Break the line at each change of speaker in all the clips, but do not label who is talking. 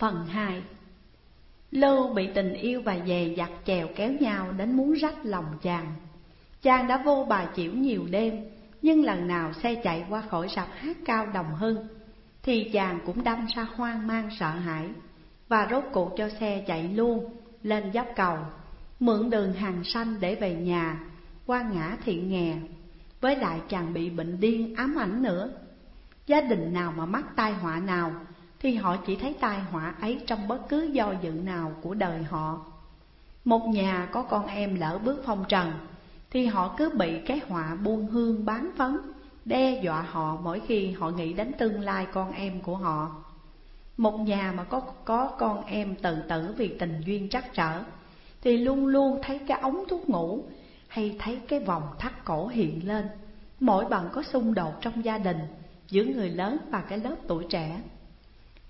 Phần 2 Lưu bị tình yêu và dè dặt chèo kéo nhau đến muốn rách lòng chàng. Chàng đã vô bà chịu nhiều đêm, Nhưng lần nào xe chạy qua khỏi sạp hát cao đồng hưng, Thì chàng cũng đâm ra hoang mang sợ hãi Và rốt cuộc cho xe chạy luôn lên dốc cầu, Mượn đường hàng xanh để về nhà, Qua ngã thiện nghè. Với lại chàng bị bệnh điên ám ảnh nữa. Gia đình nào mà mắc tai họa nào thì họ chỉ thấy tai họa ấy trong bất cứ do dự nào của đời họ. Một nhà có con em lỡ bước phong trần, thì họ cứ bị cái họa buôn hương bán phấn, đe dọa họ mỗi khi họ nghĩ đến tương lai con em của họ. Một nhà mà có có con em tự tử vì tình duyên trắc trở, thì luôn luôn thấy cái ống thuốc ngủ hay thấy cái vòng thắt cổ hiện lên. Mỗi lần có xung đột trong gia đình giữa người lớn và cái lớp tuổi trẻ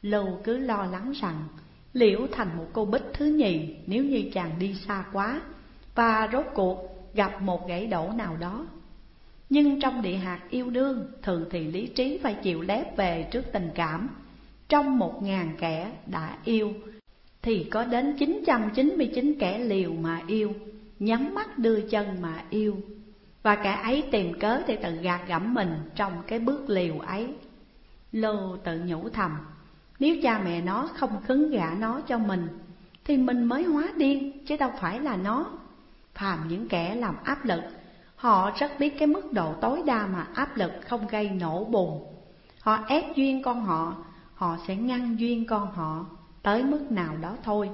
lâu cứ lo lắng rằng, Liễu thành một cô bích thứ nhì nếu như chàng đi xa quá, Và rốt cuộc gặp một gãy đổ nào đó. Nhưng trong địa hạt yêu đương Thường thì lý trí phải chịu lép về trước tình cảm. Trong một ngàn kẻ đã yêu, Thì có đến 999 kẻ liều mà yêu, Nhắm mắt đưa chân mà yêu. Và kẻ ấy tìm cớ để tự gạt gẫm mình trong cái bước liều ấy. Lô tự nhủ thầm nếu cha mẹ nó không khấn gả nó cho mình, Thì mình mới hóa điên, chứ đâu phải là nó. Phàm những kẻ làm áp lực, Họ rất biết cái mức độ tối đa mà áp lực không gây nổ bùng. Họ ép duyên con họ Họ sẽ ngăn duyên con họ Tới mức nào đó thôi.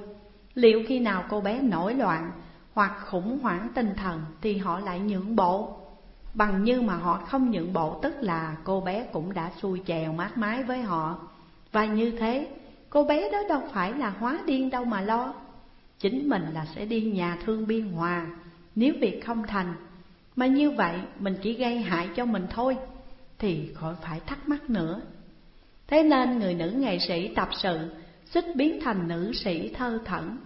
Liệu khi nào cô bé nổi loạn Hoặc khủng hoảng tinh thần Thì họ lại nhượng bộ? Bằng như mà họ không nhượng bộ Tức là cô bé cũng đã xui chèo mát mái với họ và như thế, cô bé đó đâu phải là hóa điên đâu mà lo. Chính mình là sẽ đi nhà thương biên hòa Nếu việc không thành. Mà như vậy mình chỉ gây hại cho mình thôi Thì khỏi phải thắc mắc nữa. Thế nên người nữ nghệ sĩ tập sự Xích biến thành nữ sĩ thơ thẩn.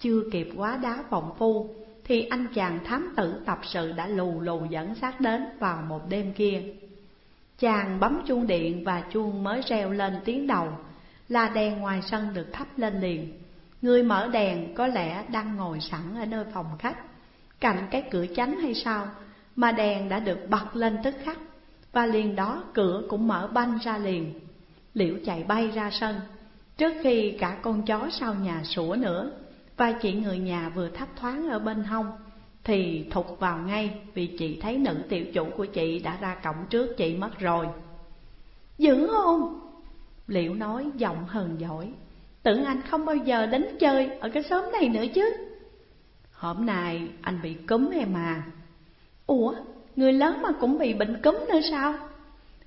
Chưa kịp quá đá vọng phu Thì anh chàng thám tử tập sự đã lù lù dẫn sát đến vào một đêm kia. Chàng bấm chuông điện và chuông mới reo lên tiếng đầu. Là đèn ngoài sân được thắp lên liền. Người mở đèn có lẽ đang ngồi sẵn ở nơi phòng khách. Cạnh cái cửa chánh hay sao Mà đèn đã được bật lên tức khắc. Và liền đó cửa cũng mở banh ra liền. Liễu chạy bay ra sân. Trước khi cả con chó sau nhà sủa nữa. Và chị người nhà vừa thấp thoáng ở bên hông thì thục vào ngay vì chị thấy nữ tiểu chủ của chị đã ra cổng trước chị mất rồi. Dữ không? Liễu nói giọng hờn giỏi, tưởng anh không bao giờ đến chơi ở cái xóm này nữa chứ. Hôm nay anh bị cúm em mà. Ủa, người lớn mà cũng bị bệnh cúm nữa sao?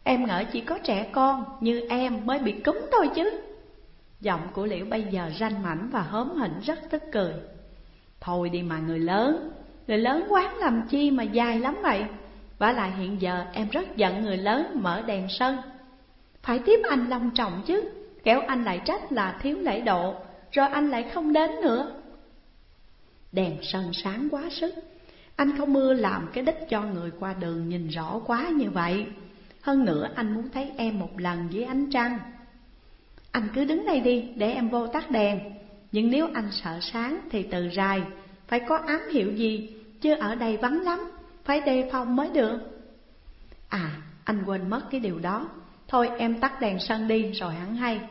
Em ngỡ chỉ có trẻ con như em mới bị cúm thôi chứ. Giọng của Liễu bây giờ ranh mảnh và hớm hỉnh rất tức cười. Thôi đi mà người lớn, Người lớn quán làm chi mà dài lắm vậy? Và lại hiện giờ em rất giận người lớn mở đèn sân. Phải tiếp anh long trọng chứ, Kéo anh lại trách là thiếu lễ độ, Rồi anh lại không đến nữa. Đèn sân sáng quá sức, Anh không mưa làm cái đích cho người qua đường nhìn rõ quá như vậy. Hơn nữa anh muốn thấy em một lần dưới ánh trăng. Anh cứ đứng đây đi, để em vô tắt đèn. Nhưng nếu anh sợ sáng thì từ rài Phải có ám hiệu gì? Chứ ở đây vắng lắm, phải đề phòng mới được. À, anh quên mất cái điều đó, thôi em tắt đèn sân đi rồi hắn hay.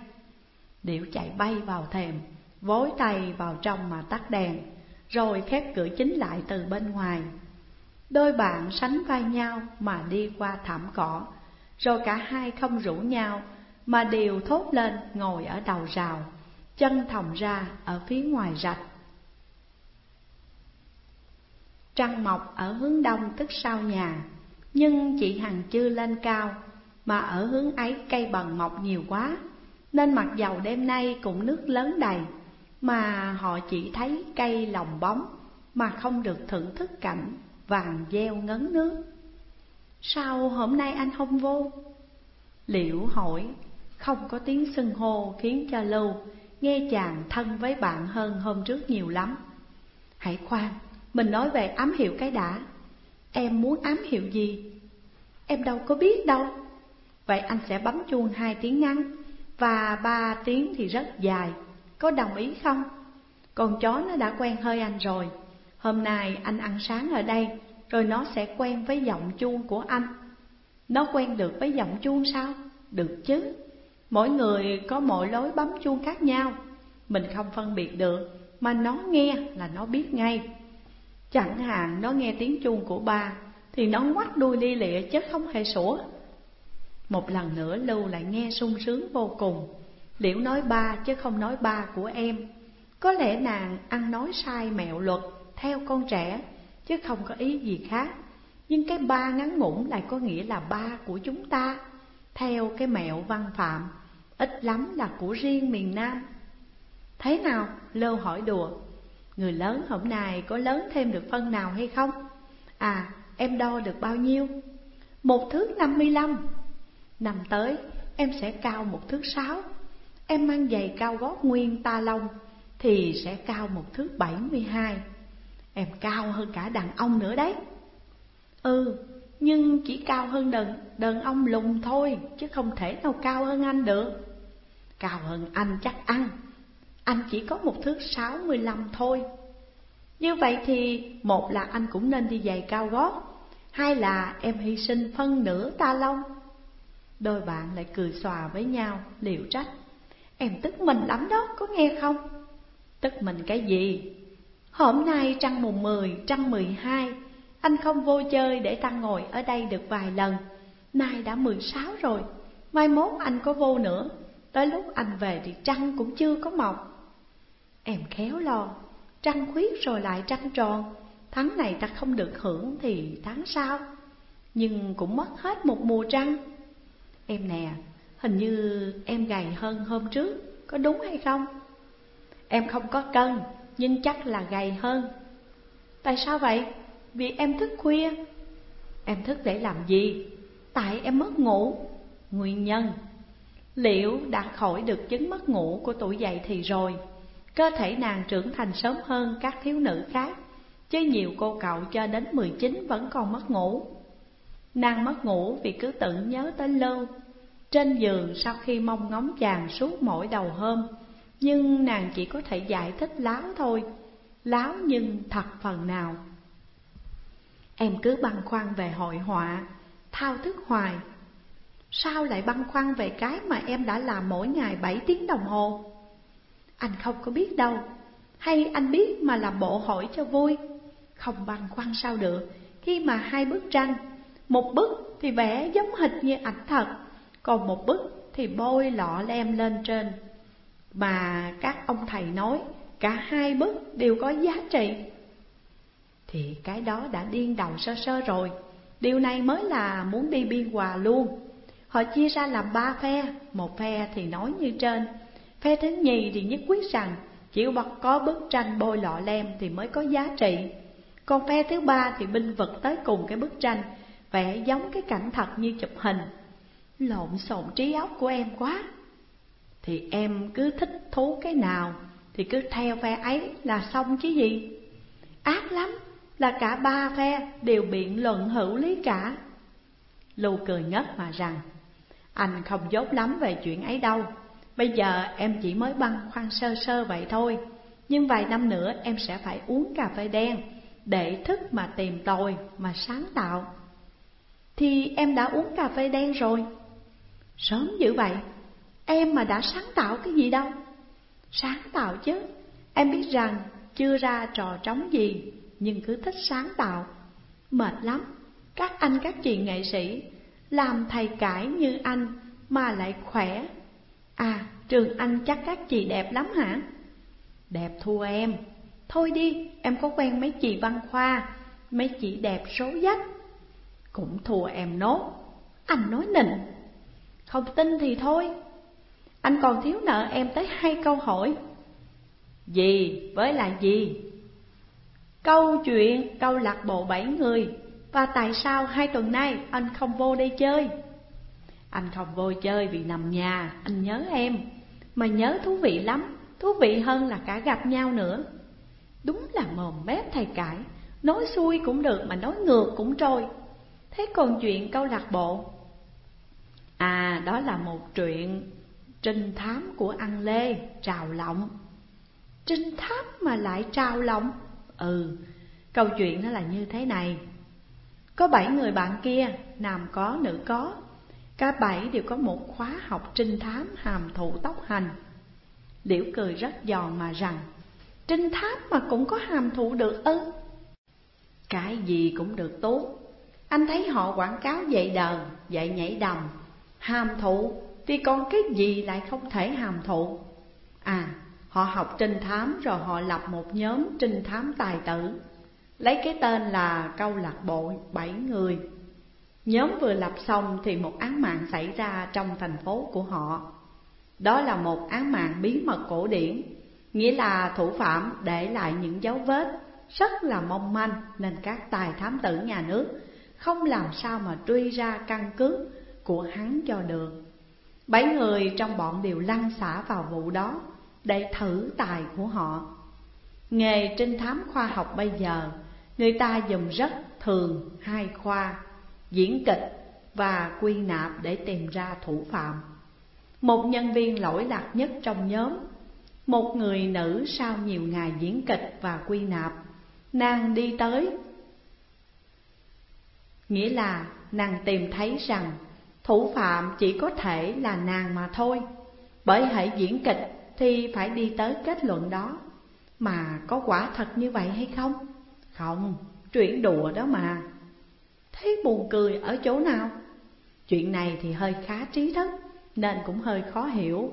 điểu chạy bay vào thềm, vối tay vào trong mà tắt đèn, rồi khép cửa chính lại từ bên ngoài. Đôi bạn sánh vai nhau mà đi qua thảm cỏ, rồi cả hai không rủ nhau mà đều thốt lên ngồi ở đầu rào, chân thòng ra ở phía ngoài rạch. Trăng mọc ở hướng đông tức sau nhà. Nhưng chị Hằng chưa lên cao, Mà ở hướng ấy cây bần mọc nhiều quá, Nên mặc dầu đêm nay cũng nước lớn đầy, Mà họ chỉ thấy cây lồng bóng Mà không được thưởng thức cảnh vàng gieo ngấn nước. Sao hôm nay anh không vô? Liễu hỏi, Không có tiếng xưng hô khiến cho Lưu Nghe chàng thân với bạn hơn hôm trước nhiều lắm. Hãy khoan mình nói về ám hiệu cái đã. Em muốn ám hiệu gì? Em đâu có biết đâu. Vậy anh sẽ bấm chuông hai tiếng ngắn, Và ba tiếng thì rất dài. Có đồng ý không? Con chó nó đã quen hơi anh rồi. Hôm nay anh ăn sáng ở đây, Rồi nó sẽ quen với giọng chuông của anh. Nó quen được với giọng chuông sao? Được chứ. Mỗi người có mỗi lối bấm chuông khác nhau. Mình không phân biệt được, Mà nó nghe là nó biết ngay. Chẳng hạn nó nghe tiếng chuông của ba, Thì nó ngoắt đuôi li lịa chứ không hề sủa. Một lần nữa Lưu lại nghe sung sướng vô cùng. Liễu nói ba chứ không nói ba của em. Có lẽ nàng ăn nói sai mẹo luật, theo con trẻ, Chứ không có ý gì khác. Nhưng cái ba ngắn ngủn lại có nghĩa là ba của chúng ta. Theo cái mẹo văn phạm, Ít lắm là của riêng miền Nam. Thế nào? Lô hỏi đùa. Người lớn hôm nay có lớn thêm được phân nào hay không? À, em đo được bao nhiêu? Một thước năm mươi lăm. Năm tới, em sẽ cao một thước sáu. Em mang giày cao gót nguyên ta lông Thì sẽ cao một thước bảy mươi hai. Em cao hơn cả đàn ông nữa đấy. Ừ, nhưng chỉ cao hơn đàn, đàn ông lùn thôi Chứ không thể nào cao hơn anh được. Cao hơn anh chắc ăn. Anh chỉ có một thước sáu mươi lăm thôi. Như vậy thì một là anh cũng nên đi giày cao gót Hai là em hy sinh phân nửa ta lông. Đôi bạn lại cười xòa với nhau liệu trách. Em tức mình lắm đó, có nghe không? Tức mình cái gì? Hôm nay trăng mùng 10, trăng 12 Anh không vô chơi để ta ngồi ở đây được vài lần. Nay đã 16 rồi Mai mốt anh có vô nữa. Tới lúc anh về thì trăng cũng chưa có mọc. Em khéo lo. Trăng khuyết rồi lại trăng tròn. Tháng này ta không được hưởng thì tháng sau. Nhưng cũng mất hết một mùa trăng. Em nè, hình như em gầy hơn hôm trước Có đúng hay không? Em không có cân Nhưng chắc là gầy hơn. Tại sao vậy? Vì em thức khuya. Em thức để làm gì? Tại em mất ngủ. Nguyên nhân Liệu đã khỏi được chứng mất ngủ của tuổi dậy thì rồi? Cơ thể nàng trưởng thành sớm hơn các thiếu nữ khác, Chứ nhiều cô cậu cho đến 19 vẫn còn mất ngủ. Nàng mất ngủ vì cứ tự nhớ tới lâu Trên giường sau khi mong ngóng chàng suốt mỗi đầu hôm, Nhưng nàng chỉ có thể giải thích láo thôi, Láo nhưng thật phần nào. Em cứ băn khoăn về hội họa, Thao thức hoài. Sao lại băn khoăn về cái mà em đã làm mỗi ngày 7 tiếng đồng hồ? Anh không có biết đâu. Hay anh biết mà làm bộ hỏi cho vui. Không băn khoăn sao được. Khi mà hai bức tranh, Một bức thì vẽ giống hệt như ảnh thật, Còn một bức thì bôi lọ lem lên trên. Mà các ông thầy nói, Cả hai bức đều có giá trị. Thì cái đó đã điên đầu sơ sơ rồi. Điều này mới là muốn đi biên hòa luôn. Họ chia ra làm ba phe. Một phe thì nói như trên. Phe thứ nhì thì nhất quyết rằng, Chỉ bật có bức tranh bôi lọ lem thì mới có giá trị. Còn phe thứ ba thì binh vực tới cùng cái bức tranh Vẽ giống cái cảnh thật như chụp hình. Lộn xộn trí óc của em quá. Thì em cứ thích thú cái nào, Thì cứ theo phe ấy là xong chứ gì. Ác lắm, là cả ba phe đều biện luận hữu lý cả. Lưu cười ngất mà rằng, Anh không dốt lắm về chuyện ấy đâu. Bây giờ em chỉ mới băn khoăn sơ sơ vậy thôi. Nhưng vài năm nữa em sẽ phải uống cà phê đen Để thức mà tìm tòi, mà sáng tạo. Thì em đã uống cà phê đen rồi. Sớm dữ vậy. Em mà đã sáng tạo cái gì đâu? Sáng tạo chứ. Em biết rằng chưa ra trò trống gì, Nhưng cứ thích sáng tạo. Mệt lắm. Các anh các chị nghệ sĩ, Làm thầy cải như anh Mà lại khỏe À trường anh chắc các chị đẹp lắm hả? Đẹp thua em. Thôi đi, em có quen mấy chị văn khoa, Mấy chị đẹp số dách. Cũng thua em nốt. Anh nói nịnh. Không tin thì thôi. Anh còn thiếu nợ em tới hai câu hỏi. Gì? Với là gì? Câu chuyện, câu lạc bộ bảy người. Và tại sao hai tuần nay anh không vô đây chơi? Anh không vô chơi vì nằm nhà, anh nhớ em. Mà nhớ thú vị lắm, thú vị hơn là cả gặp nhau nữa. Đúng là mồm mép thầy cãi Nói xuôi cũng được mà nói ngược cũng trôi. Thế còn chuyện câu lạc bộ? À đó là một chuyện trinh thám của ăn lê, trào lọng. Trinh thám mà lại trào lộng Ừ, câu chuyện nó là như thế này. Có bảy người bạn kia, nam có, nữ có. Cả bảy đều có một khóa học trinh thám hàm thụ tốc hành. Liễu cười rất giòn mà rằng Trinh thám mà cũng có hàm thụ được ư? Cái gì cũng được tốt. Anh thấy họ quảng cáo dạy đờn, dạy nhảy đầm. Hàm thụ thì còn cái gì lại không thể hàm thụ? À họ học trinh thám rồi họ lập một nhóm trinh thám tài tử. Lấy cái tên là câu lạc bộ bảy người. Nhóm vừa lập xong thì một án mạng xảy ra trong thành phố của họ. Đó là một án mạng bí mật cổ điển, Nghĩa là thủ phạm để lại những dấu vết, rất là mong manh Nên các tài thám tử nhà nước không làm sao mà truy ra căn cứ của hắn cho được. Bảy người trong bọn đều lăn xả vào vụ đó Để thử tài của họ. Nghề trinh thám khoa học bây giờ, Người ta dùng rất thường hai khoa. Diễn kịch và quy nạp để tìm ra thủ phạm. Một nhân viên lỗi lạc nhất trong nhóm Một người nữ sau nhiều ngày diễn kịch và quy nạp Nàng đi tới. Nghĩa là nàng tìm thấy rằng Thủ phạm chỉ có thể là nàng mà thôi. Bởi hãy diễn kịch thì phải đi tới kết luận đó. Mà có quả thật như vậy hay không? Không, chuyện đùa đó mà thấy buồn cười ở chỗ nào? Chuyện này thì hơi khá trí thức, Nên cũng hơi khó hiểu.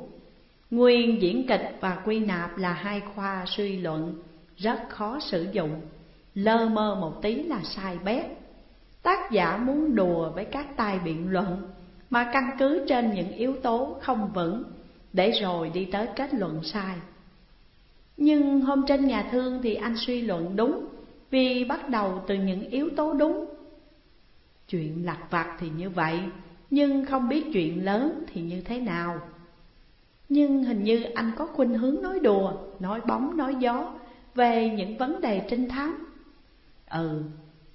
Nguyên diễn kịch và quy nạp là hai khoa suy luận, Rất khó sử dụng. Lơ mơ một tí là sai bét. Tác giả muốn đùa với các tài biện luận, Mà căn cứ trên những yếu tố không vững, Để rồi đi tới kết luận sai. Nhưng hôm trên nhà thương thì anh suy luận đúng, Vì bắt đầu từ những yếu tố đúng Chuyện lặt vặt thì như vậy Nhưng không biết chuyện lớn thì như thế nào. Nhưng hình như anh có khuynh hướng nói đùa Nói bóng nói gió Về những vấn đề trinh thám. Ừ,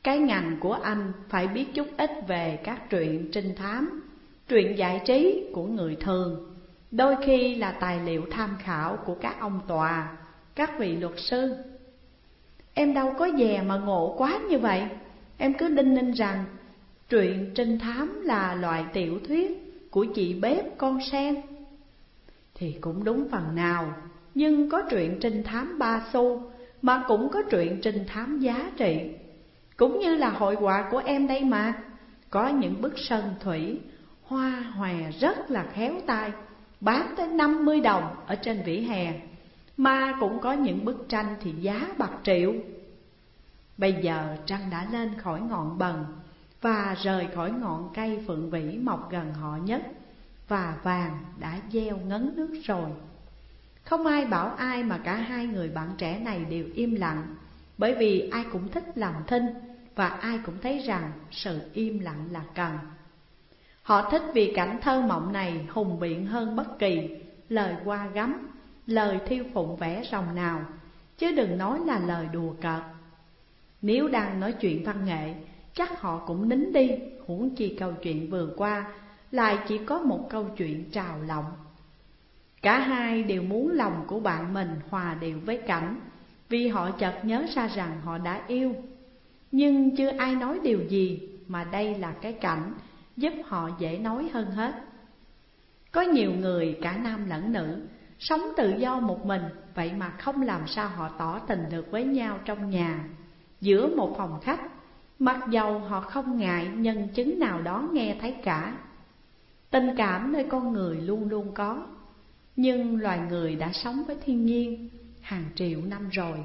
cái ngành của anh phải biết chút ít về các truyện trinh thám Truyện giải trí của người thường. Đôi khi là tài liệu tham khảo của các ông tòa, các vị luật sư. Em đâu có dè mà ngộ quá như vậy. Em cứ đinh ninh rằng Truyện trinh thám là loại tiểu thuyết của chị bếp con sen. Thì cũng đúng phần nào, Nhưng có truyện trinh thám ba xu Mà cũng có truyện trinh thám giá trị. Cũng như là hội họa của em đây mà, Có những bức sân thủy, Hoa hòe rất là khéo tay Bán tới 50 đồng ở trên vỉa hè, Mà cũng có những bức tranh thì giá bạc triệu. Bây giờ trăng đã lên khỏi ngọn bần và rời khỏi ngọn cây phượng vĩ mọc gần họ nhất Và vàng đã gieo ngấn nước rồi Không ai bảo ai mà cả hai người bạn trẻ này đều im lặng Bởi vì ai cũng thích làm thinh Và ai cũng thấy rằng sự im lặng là cần Họ thích vì cảnh thơ mộng này hùng biện hơn bất kỳ lời qua gắm, lời thiêu phụng vẽ rồng nào, chứ đừng nói là lời đùa cợt. Nếu đang nói chuyện văn nghệ, chắc họ cũng nín đi, huống chi câu chuyện vừa qua, lại chỉ có một câu chuyện trào lòng. Cả hai đều muốn lòng của bạn mình hòa đều với cảnh, vì họ chợt nhớ ra rằng họ đã yêu. Nhưng chưa ai nói điều gì mà đây là cái cảnh giúp họ dễ nói hơn hết. Có nhiều người cả nam lẫn nữ sống tự do một mình, vậy mà không làm sao họ tỏ tình được với nhau trong nhà, giữa một phòng khách, mặc dầu họ không ngại nhân chứng nào đó nghe thấy cả. Tình cảm nơi con người luôn luôn có, nhưng loài người đã sống với thiên nhiên hàng triệu năm rồi,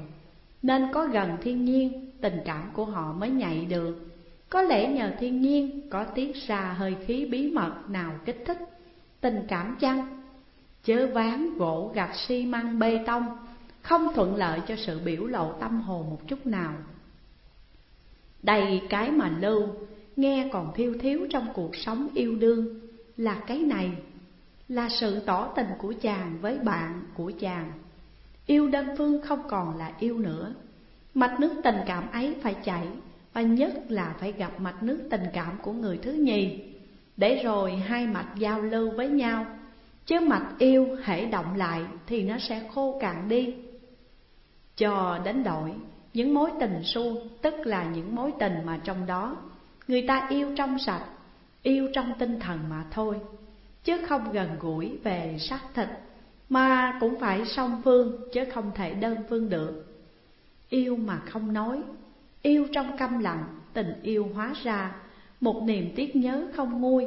nên có gần thiên nhiên tình cảm của họ mới nhạy được có lẽ nhờ thiên nhiên có tiết ra hơi khí bí mật nào kích thích Tình cảm chăng? Chớ ván gỗ gạch xi măng bê tông Không thuận lợi cho sự biểu lộ tâm hồn một chút nào Đầy cái mà lưu Nghe còn thiếu thiếu trong cuộc sống yêu đương. Là cái này, Là sự tỏ tình của chàng với bạn của chàng. Yêu đơn phương không còn là yêu nữa. Mạch nước tình cảm ấy phải chảy, và nhất là phải gặp mạch nước tình cảm của người thứ nhì. Để rồi hai mạch giao lưu với nhau, Chứ mạch yêu hãy động lại thì nó sẽ khô cạn đi. Cho đến đổi những mối tình su Tức là những mối tình mà trong đó Người ta yêu trong sạch Yêu trong tinh thần mà thôi Chứ không gần gũi về xác thịt Mà cũng phải song phương Chứ không thể đơn phương được. Yêu mà không nói Yêu trong câm lặng Tình yêu hóa ra Một niềm tiếc nhớ không nguôi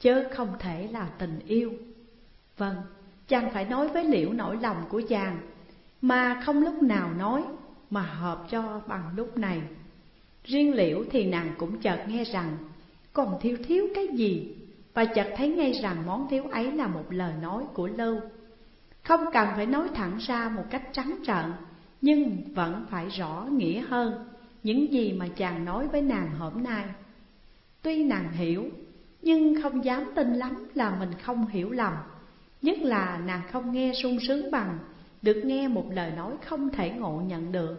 Chứ không thể là tình yêu. Vâng, chàng phải nói với liễu nỗi lòng của chàng Mà không lúc nào nói. Mà hợp cho bằng lúc này. Riêng liễu thì nàng cũng chợt nghe rằng, Còn thiếu thiếu cái gì? Và chợt thấy ngay rằng món thiếu ấy là một lời nói của Lưu Không cần phải nói thẳng ra một cách trắng trợn, Nhưng vẫn phải rõ nghĩa hơn Những gì mà chàng nói với nàng hôm nay. Tuy nàng hiểu, Nhưng không dám tin lắm là mình không hiểu lầm, Nhất là nàng không nghe sung sướng bằng được nghe một lời nói không thể ngộ nhận được.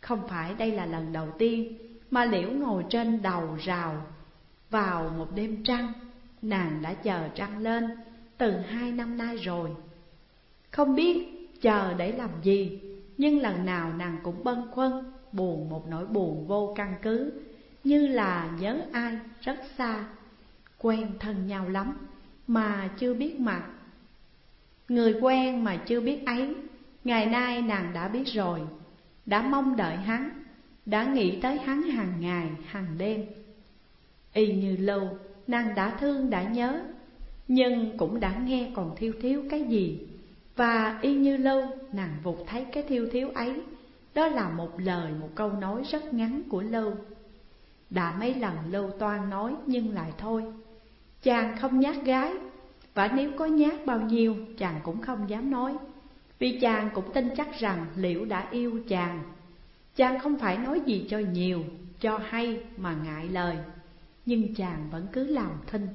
Không phải đây là lần đầu tiên Mà Liễu ngồi trên đầu rào Vào một đêm trăng. Nàng đã chờ trăng lên từ hai năm nay rồi. Không biết chờ để làm gì, Nhưng lần nào nàng cũng bâng khuâng, Buồn một nỗi buồn vô căn cứ, Như là nhớ ai rất xa, Quen thân nhau lắm mà chưa biết mặt. Người quen mà chưa biết ấy Ngày nay nàng đã biết rồi Đã mong đợi hắn Đã nghĩ tới hắn hàng ngày, hàng đêm. Y như lâu, nàng đã thương đã nhớ Nhưng cũng đã nghe còn thiếu thiếu cái gì. Và y như lâu, nàng vụt thấy cái thiếu thiếu ấy. Đó là một lời, một câu nói rất ngắn của lâu. Đã mấy lần lâu toan nói nhưng lại thôi. Chàng không nhát gái và nếu có nhát bao nhiêu chàng cũng không dám nói. Vì chàng cũng tin chắc rằng Liễu đã yêu chàng. Chàng không phải nói gì cho nhiều, cho hay mà ngại lời. Nhưng chàng vẫn cứ làm thinh.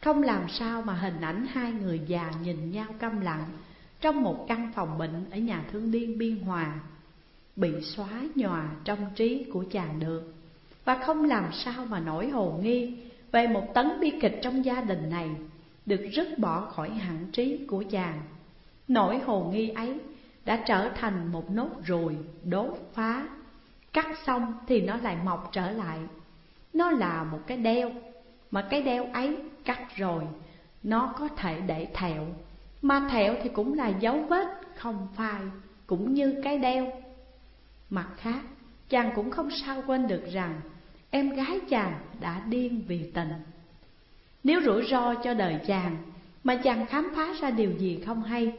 Không làm sao mà hình ảnh hai người già nhìn nhau câm lặng Trong một căn phòng bệnh ở nhà thương điên Biên Hòa Bị xóa nhòa trong trí của chàng được. Và không làm sao mà nổi hồ nghi về một tấn bi kịch trong gia đình này được rứt bỏ khỏi hẳn trí của chàng. Nỗi hồ nghi ấy đã trở thành một nốt ruồi đốt phá, cắt xong thì nó lại mọc trở lại. Nó là một cái đeo, mà cái đeo ấy cắt rồi, nó có thể để thẹo, mà thẹo thì cũng là dấu vết không phai, cũng như cái đeo. Mặt khác, chàng cũng không sao quên được rằng em gái chàng đã điên vì tình. Nếu rủi ro cho đời chàng mà chàng khám phá ra điều gì không hay,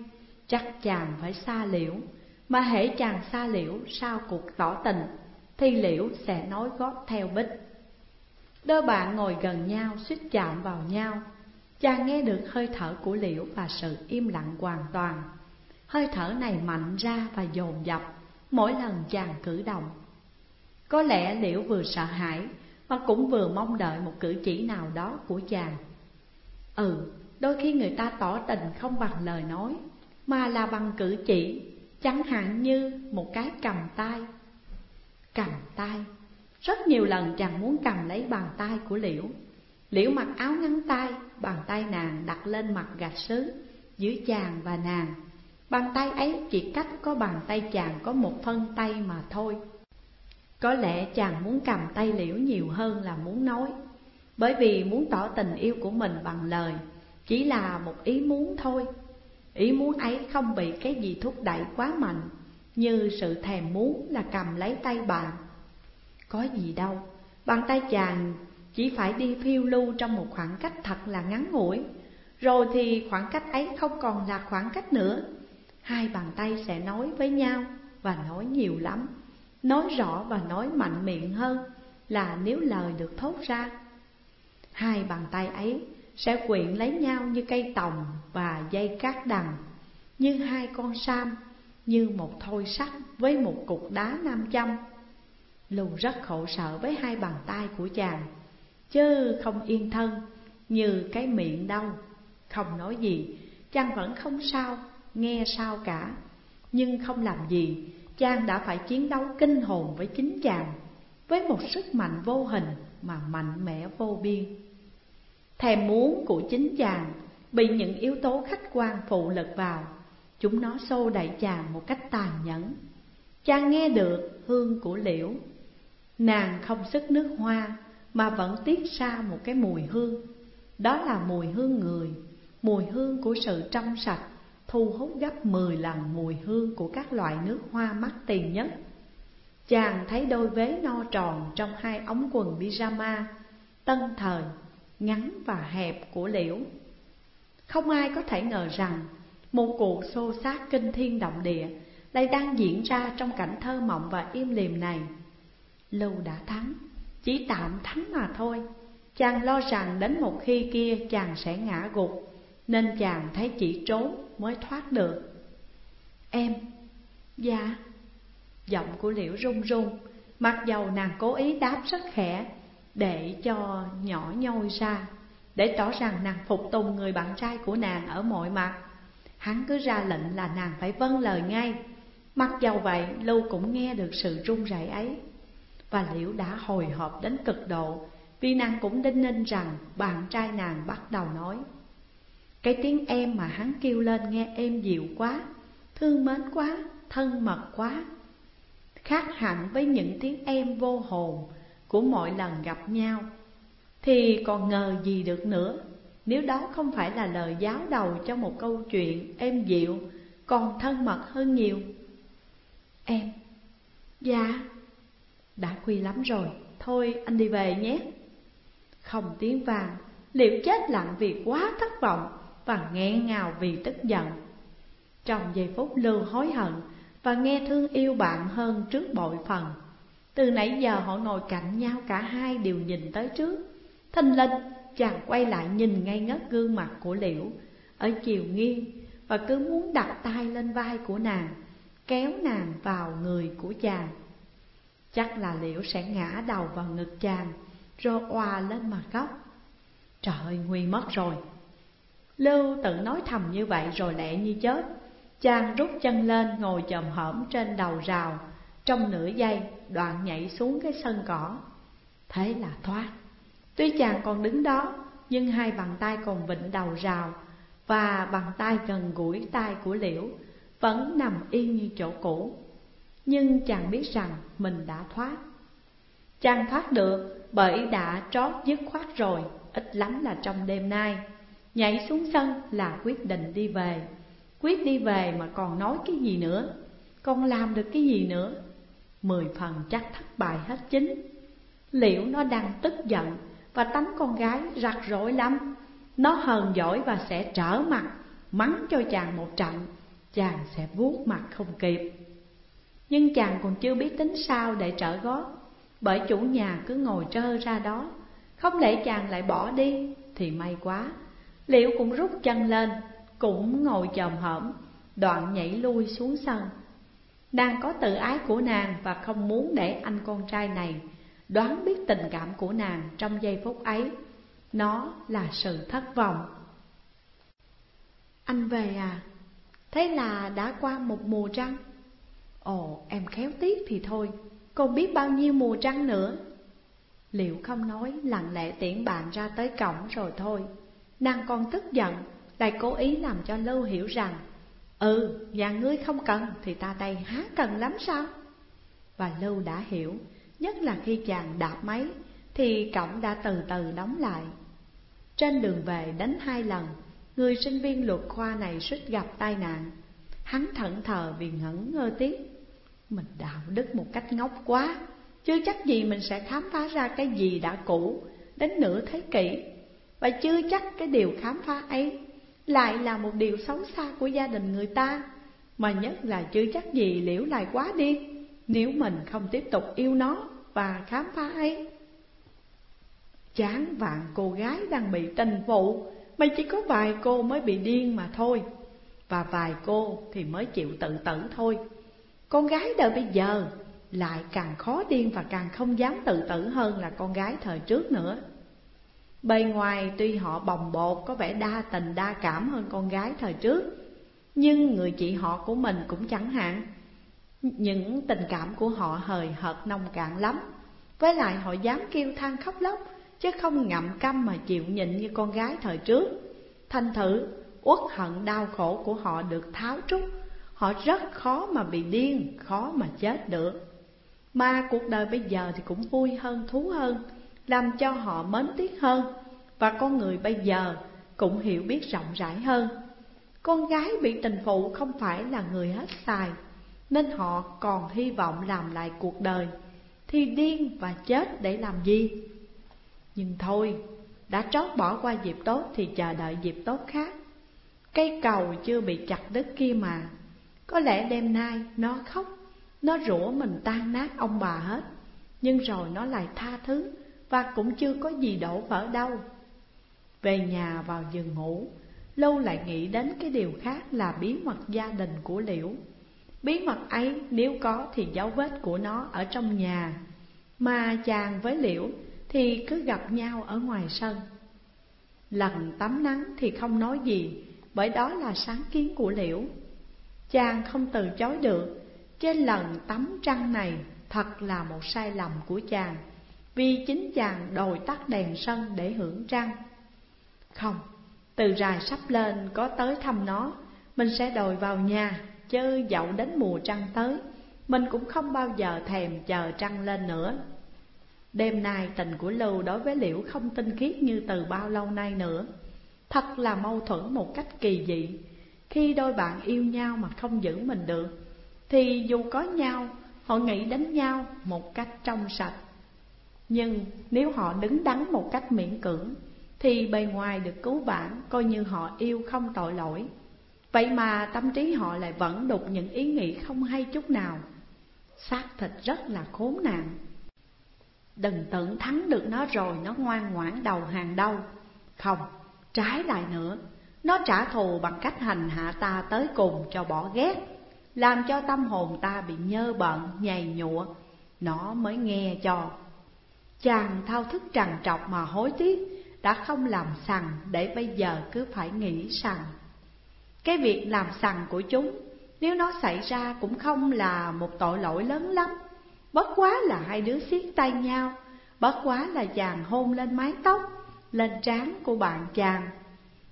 chắc chàng phải xa liễu. Mà hễ chàng xa liễu sau cuộc tỏ tình, thì liễu sẽ nói gót theo bích. Đôi bạn ngồi gần nhau suýt chạm vào nhau, chàng nghe được hơi thở của liễu và sự im lặng hoàn toàn. Hơi thở này mạnh ra và dồn dập mỗi lần chàng cử động. Có lẽ Liễu vừa sợ hãi mà cũng vừa mong đợi một cử chỉ nào đó của chàng. Ừ, đôi khi người ta tỏ tình không bằng lời nói Mà là bằng cử chỉ Chẳng hạn như một cái cầm tay. Cầm tay? Rất nhiều lần chàng muốn cầm lấy bàn tay của Liễu. Liễu mặc áo ngắn tay Bàn tay nàng đặt lên mặt gạch sứ Giữa chàng và nàng. Bàn tay ấy chỉ cách có bàn tay chàng có một phân tay mà thôi có lẽ chàng muốn cầm tay liễu nhiều hơn là muốn nói. Bởi vì muốn tỏ tình yêu của mình bằng lời, Chỉ là một ý muốn thôi. Ý muốn ấy không bị cái gì thúc đẩy quá mạnh, Như sự thèm muốn là cầm lấy tay bạn Có gì đâu, Bàn tay chàng chỉ phải đi phiêu lưu trong một khoảng cách thật là ngắn ngủi. Rồi thì khoảng cách ấy không còn là khoảng cách nữa. Hai bàn tay sẽ nói với nhau và nói nhiều lắm. Nói rõ và nói mạnh miệng hơn là nếu lời được thốt ra Hai bàn tay ấy sẽ quyện lấy nhau như cây tòng và dây cát đằng Như hai con sam, như một thôi sắt với một cục đá nam châm. Lù rất khổ sở với hai bàn tay của chàng Chứ không yên thân như cái miệng đâu Không nói gì, chàng vẫn không sao, nghe sao cả Nhưng không làm gì chàng đã phải chiến đấu kinh hồn với chính chàng Với một sức mạnh vô hình mà mạnh mẽ vô biên. Thèm muốn của chính chàng bị những yếu tố khách quan phụ lực vào, Chúng nó xô đẩy chàng một cách tàn nhẫn. Chàng nghe được hương của liễu. Nàng không sức nước hoa Mà vẫn tiết ra một cái mùi hương. Đó là mùi hương người, Mùi hương của sự trong sạch Thu hút gấp 10 lần mùi hương của các loại nước hoa mắc tiền nhất. Chàng thấy đôi vế no tròn trong hai ống quần pyjama Tân thời, ngắn và hẹp của liễu. Không ai có thể ngờ rằng Một cuộc xô xát kinh thiên động địa Lại đang diễn ra trong cảnh thơ mộng và im lìm này. Lưu đã thắng, chỉ tạm thắng mà thôi. Chàng lo rằng đến một khi kia chàng sẽ ngã gục. Nên chàng thấy chỉ trốn mới thoát được. Em, dạ. Giọng của Liễu run run Mặc dầu nàng cố ý đáp rất khẽ Để cho nhỏ nhoi ra Để tỏ rằng nàng phục tùng người bạn trai của nàng ở mọi mặt. Hắn cứ ra lệnh là nàng phải vâng lời ngay. Mặc dầu vậy Lưu cũng nghe được sự run rẩy ấy. Và Liễu đã hồi hộp đến cực độ Vì nàng cũng đinh ninh rằng bạn trai nàng bắt đầu nói. Cái tiếng em mà hắn kêu lên nghe êm dịu quá Thương mến quá, thân mật quá. Khác hẳn với những tiếng em vô hồn của mọi lần gặp nhau. Thì còn ngờ gì được nữa? Nếu đó không phải là lời giáo đầu cho một câu chuyện êm dịu còn thân mật hơn nhiều. Em? Dạ. Đã khuya lắm rồi thôi anh đi về nhé. Không tiếng vàng liệu chết lặng vì quá thất vọng và nghẹn ngào vì tức giận trong giây phút lưu hối hận và nghe thương yêu bạn hơn trước bội phần. Từ nãy giờ họ ngồi cạnh nhau cả hai đều nhìn tới trước. Thanh linh, chàng quay lại nhìn ngay ngất gương mặt của Liễu ở chiều nghiêng và cứ muốn đặt tay lên vai của nàng, kéo nàng vào người của chàng. Chắc là Liễu sẽ ngã đầu vào ngực chàng, rồi oà lên mà khóc. Trời ơi, nguy mất rồi. Lưu tự nói thầm như vậy rồi lẹ như chết Chàng rút chân lên ngồi chồm hởm trên đầu rào. Trong nửa giây, đoạn nhảy xuống cái sân cỏ. Thế là thoát. Tuy chàng còn đứng đó, Nhưng hai bàn tay còn vịnh đầu rào Và bàn tay gần gũi tay của liễu Vẫn nằm yên như chỗ cũ. Nhưng chàng biết rằng mình đã thoát. Chàng thoát được bởi đã trót dứt khoát rồi, Ít lắm là trong đêm nay. Nhảy xuống sân là quyết định đi về. Quyết đi về mà còn nói cái gì nữa? Con làm được cái gì nữa? Mười phần chắc thất bại hết chính. Liệu nó đang tức giận Và tánh con gái rặt rối lắm? Nó hờn giỏi và sẽ trở mặt, Mắng cho chàng một trận. Chàng sẽ vuốt mặt không kịp. Nhưng chàng còn chưa biết tính sao để trở gót. Bởi chủ nhà cứ ngồi trơ ra đó. Không lẽ chàng lại bỏ đi? Thì may quá. Liệu cũng rút chân lên cũng ngồi chồm hổm, đoạn nhảy lui xuống sân. Nàng có tự ái của nàng và không muốn để anh con trai này đoán biết tình cảm của nàng trong giây phút ấy. Nó là sự thất vọng. Anh về à? Thế là đã qua một mùa trăng. Ồ, em khéo tiếc thì thôi, còn biết bao nhiêu mùa trăng nữa. Liệu không nói lặng lẽ tiễn bạn ra tới cổng rồi thôi. Nàng còn tức giận lại cố ý làm cho Lưu hiểu rằng Ừ, nhà ngươi không cần thì ta đây há cần lắm sao? Và Lưu đã hiểu, nhất là khi chàng đạp máy thì cổng đã từ từ đóng lại. Trên đường về đến hai lần, người sinh viên luật khoa này suýt gặp tai nạn. Hắn thẫn thờ vì ngẩn ngơ tiếc. Mình đạo đức một cách ngốc quá, chưa chắc gì mình sẽ khám phá ra cái gì đã cũ đến nửa thế kỷ. Và chưa chắc cái điều khám phá ấy lại là một điều xấu xa của gia đình người ta. Mà nhất là chưa chắc gì liễu lại quá đi Nếu mình không tiếp tục yêu nó và khám phá ấy. Chán vạn cô gái đang bị tình phụ, Mà chỉ có vài cô mới bị điên mà thôi. Và vài cô thì mới chịu tự tử thôi. Con gái đời bây giờ lại càng khó điên và càng không dám tự tử hơn là con gái thời trước nữa. Bề ngoài tuy họ bồng bột có vẻ đa tình đa cảm hơn con gái thời trước Nhưng người chị họ của mình cũng chẳng hạn. Những tình cảm của họ hời hợt nông cạn lắm. Với lại họ dám kêu than khóc lóc Chứ không ngậm căm mà chịu nhịn như con gái thời trước. Thành thử uất hận đau khổ của họ được tháo trút Họ rất khó mà bị điên, khó mà chết được. Mà cuộc đời bây giờ thì cũng vui hơn, thú hơn. Làm cho họ mến tiếc hơn. Và con người bây giờ cũng hiểu biết rộng rãi hơn. Con gái bị tình phụ không phải là người hết xài Nên họ còn hy vọng làm lại cuộc đời Thì điên và chết để làm gì? Nhưng thôi, đã trót bỏ qua dịp tốt thì chờ đợi dịp tốt khác. Cây cầu chưa bị chặt đứt kia mà Có lẽ đêm nay nó khóc Nó rủa mình tan nát ông bà hết Nhưng rồi nó lại tha thứ. Và cũng chưa có gì đổ vỡ đâu. Về nhà vào giường ngủ, Lâu lại nghĩ đến cái điều khác là bí mật gia đình của Liễu. Bí mật ấy nếu có thì dấu vết của nó ở trong nhà. Mà chàng với Liễu thì cứ gặp nhau ở ngoài sân. Lần tắm nắng thì không nói gì, Bởi đó là sáng kiến của Liễu. Chàng không từ chối được, Trên lần tắm trăng này Thật là một sai lầm của chàng. Vì chính chàng đòi tắt đèn sân để hưởng trăng. Không, từ rài sắp lên có tới thăm nó Mình sẽ đòi vào nhà Chứ dậu đến mùa trăng tới. Mình cũng không bao giờ thèm chờ trăng lên nữa. Đêm nay tình của Lưu đối với Liễu không tinh khiết như từ bao lâu nay nữa. Thật là mâu thuẫn một cách kỳ dị. Khi đôi bạn yêu nhau mà không giữ mình được Thì dù có nhau, họ nghĩ đến nhau một cách trong sạch. Nhưng nếu họ đứng đắn một cách miễn cưỡng Thì bề ngoài được cứu bản coi như họ yêu không tội lỗi. Vậy mà tâm trí họ lại vẫn đục những ý nghĩ không hay chút nào. Xác thịt rất là khốn nạn. Đừng tưởng thắng được nó rồi nó ngoan ngoãn đầu hàng đâu. Không, trái lại nữa. Nó trả thù bằng cách hành hạ ta tới cùng cho bỏ ghét Làm cho tâm hồn ta bị nhơ bận, nhầy nhụa. Nó mới nghe cho. Chàng thao thức trằn trọc mà hối tiếc, Đã không làm sằng để bây giờ cứ phải nghĩ sằng. Cái việc làm sằng của chúng, Nếu nó xảy ra cũng không là một tội lỗi lớn lắm. Bất quá là hai đứa siết tay nhau, Bất quá là chàng hôn lên mái tóc, Lên trán của bạn chàng.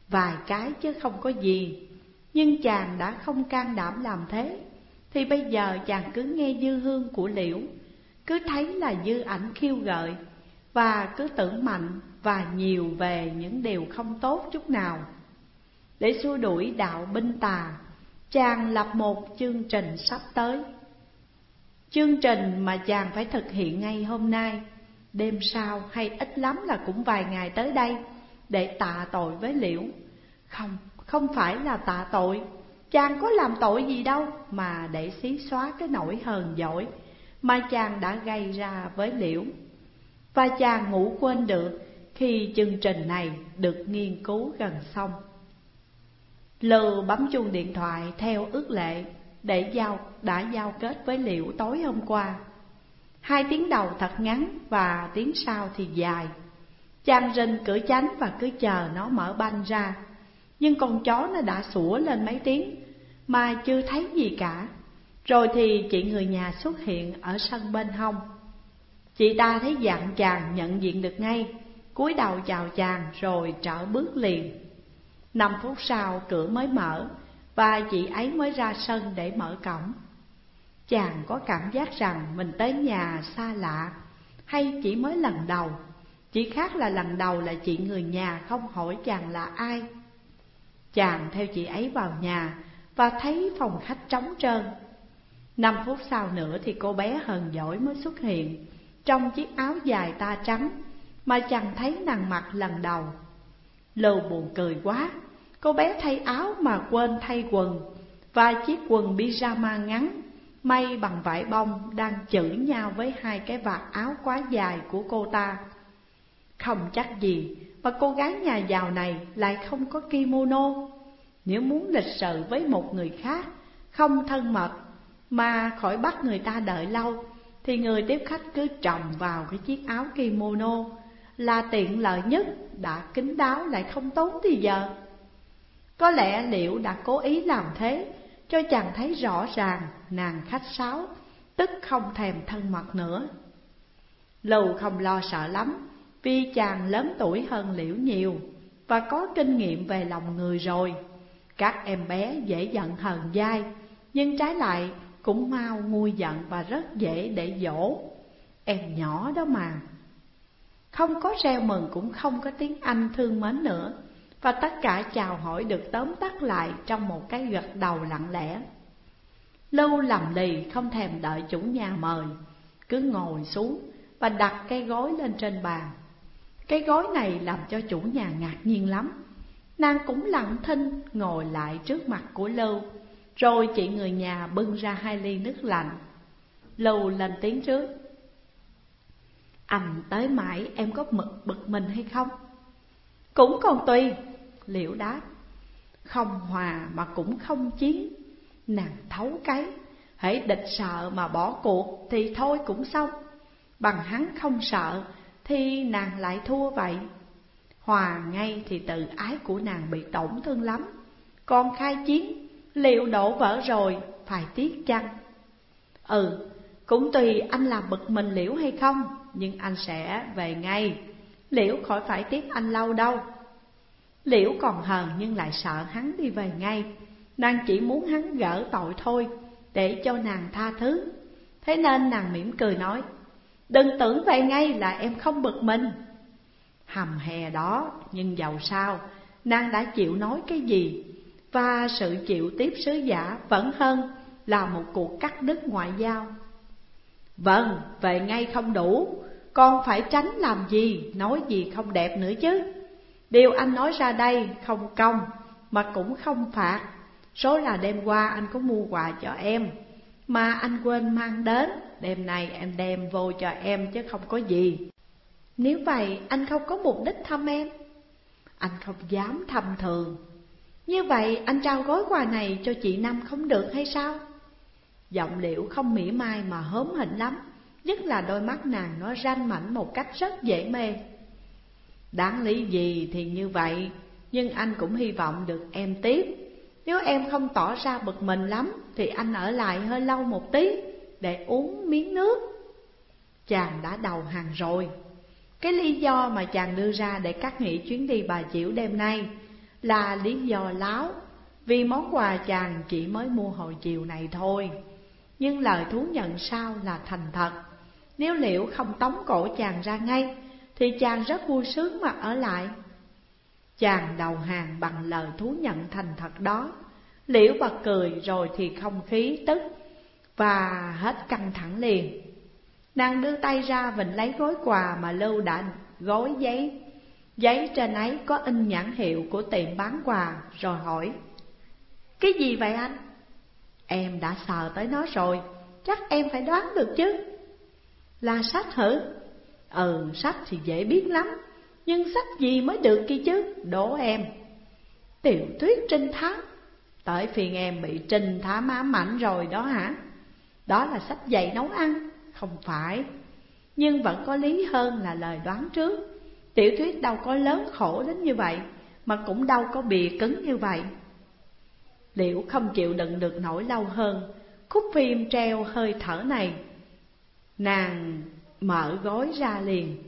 Vài cái chứ không có gì, Nhưng chàng đã không can đảm làm thế, Thì bây giờ chàng cứ nghe dư hương của liễu. Cứ thấy là dư ảnh khiêu gợi Và cứ tưởng mạnh và nhiều về những điều không tốt chút nào. Để xua đuổi đạo binh tà Chàng lập một chương trình sắp tới. Chương trình mà chàng phải thực hiện ngay hôm nay Đêm sau hay ít lắm là cũng vài ngày tới đây Để tạ tội với Liễu. Không, không phải là tạ tội Chàng có làm tội gì đâu Mà để xí xóa cái nỗi hờn dỗi. Mà chàng đã gây ra với Liễu Và chàng ngủ quên được Khi chương trình này được nghiên cứu gần xong lư bấm chuông điện thoại theo ước lệ để giao, đã giao kết với Liễu tối hôm qua. Hai tiếng đầu thật ngắn và tiếng sau thì dài. Chàng rình cửa chánh và cứ chờ nó mở banh ra. Nhưng con chó nó đã sủa lên mấy tiếng, mà chưa thấy gì cả. Rồi thì chị người nhà xuất hiện ở sân bên hông. Chị ta thấy dạng chàng nhận diện được ngay, cúi đầu chào chàng rồi trở bước liền. Năm phút sau cửa mới mở và chị ấy mới ra sân để mở cổng. Chàng có cảm giác rằng mình tới nhà xa lạ hay chỉ mới lần đầu. Chỉ khác là lần đầu là chị người nhà không hỏi chàng là ai. Chàng theo chị ấy vào nhà và thấy phòng khách trống trơn. Năm phút sau nữa thì cô bé hờn giỏi mới xuất hiện. Trong chiếc áo dài ta trắng, mà chẳng thấy nàng mặc lần đầu. Lưu buồn cười quá, Cô bé thay áo mà quên thay quần, Và chiếc quần pyjama ngắn, May bằng vải bông, đang chửi nhau với hai cái vạt áo quá dài của cô ta. Không chắc gì, mà cô gái nhà giàu này lại không có kimono. Nếu muốn lịch sự với một người khác, Không thân mật mà khỏi bắt người ta đợi lâu Thì người tiếp khách cứ trồng vào cái chiếc áo kimono. Là tiện lợi nhất, đã kín đáo lại không tốn thì giờ. Có lẽ Liễu đã cố ý làm thế Cho chàng thấy rõ ràng nàng khách sáo Tức không thèm thân mật nữa. Lưu không lo sợ lắm Vì chàng lớn tuổi hơn Liễu nhiều Và có kinh nghiệm về lòng người rồi. Các em bé dễ giận hờn dai Nhưng trái lại cũng mau nguôi giận và rất dễ để dỗ. Em nhỏ đó mà. Không có reo mừng cũng không có tiếng Anh thương mến nữa. Và tất cả chào hỏi được tóm tắt lại trong một cái gật đầu lặng lẽ. Lưu lầm lì không thèm đợi chủ nhà mời. Cứ ngồi xuống và đặt cái gối lên trên bàn. Cái gối này làm cho chủ nhà ngạc nhiên lắm. Nàng cũng lặng thinh ngồi lại trước mặt của Lưu. Rồi chị người nhà bưng ra hai ly nước lạnh. Lưu lên tiếng trước. Anh tới mãi em có mực bực mình hay không? Cũng còn tùy Liễu đáp. Không hòa mà cũng không chiến. Nàng thấu cái Hãy địch sợ mà bỏ cuộc thì thôi cũng xong. Bằng hắn không sợ thì nàng lại thua vậy. Hòa ngay thì tự ái của nàng bị tổn thương lắm. Còn khai chiến liệu đổ vỡ rồi, phải tiếc chăng? Ừ cũng tùy anh làm bực mình liễu hay không, Nhưng anh sẽ về ngay. Liễu khỏi phải tiếc anh lâu đâu. Liễu còn hờn nhưng lại sợ hắn đi về ngay. Nàng chỉ muốn hắn gỡ tội thôi, Để cho nàng tha thứ. Thế nên nàng mỉm cười nói, Đừng tưởng về ngay là em không bực mình. Hầm hè đó, nhưng giàu sao, Nàng đã chịu nói cái gì? Và sự chịu tiếp sứ giả vẫn hơn là một cuộc cắt đứt ngoại giao. Vâng, về ngay không đủ Con phải tránh làm gì, nói gì không đẹp nữa chứ. Điều anh nói ra đây không công Mà cũng không phạt. Số là đêm qua anh có mua quà cho em Mà anh quên mang đến. Đêm nay em đem vô cho em chứ không có gì. Nếu vậy anh không có mục đích thăm em. Anh không dám thăm thường. Như vậy anh trao gói quà này cho chị Năm không được hay sao? Giọng liễu không mỉa mai mà hớm hỉnh lắm, Nhất là đôi mắt nàng nó ranh mảnh một cách rất dễ mê. Đáng lý gì thì như vậy, Nhưng anh cũng hy vọng được em tiếp. Nếu em không tỏ ra bực mình lắm, Thì anh ở lại hơi lâu một tí Để uống miếng nước. Chàng đã đầu hàng rồi. Cái lý do mà chàng đưa ra để cắt nghỉ chuyến đi bà Chiểu đêm nay là lý do láo Vì món quà chàng chỉ mới mua hồi chiều này thôi Nhưng lời thú nhận sau là thành thật Nếu liễu không tống cổ chàng ra ngay thì chàng rất vui sướng mà ở lại. Chàng đầu hàng bằng lời thú nhận thành thật đó, liễu bật cười rồi thì không khí tức và hết căng thẳng liền. Nàng đưa tay ra vịnh lấy gói quà mà Lưu đã gói giấy. Giấy trên ấy có in nhãn hiệu của tiệm bán quà rồi hỏi Cái gì vậy anh? Em đã sờ tới nó rồi, chắc em phải đoán được chứ. Là sách hử? Ừ, sách thì dễ biết lắm Nhưng sách gì mới được kia chứ, đố em. Tiểu thuyết trinh thám. Tới phiền em bị trinh thám ám ảnh rồi đó hả? Đó là sách dạy nấu ăn, không phải Nhưng vẫn có lý hơn là lời đoán trước. Tiểu thuyết đâu có lớn khổ đến như vậy Mà cũng đâu có bìa cứng như vậy. Liễu không chịu đựng được nổi lâu hơn Khúc phim treo hơi thở này. Nàng mở gói ra liền.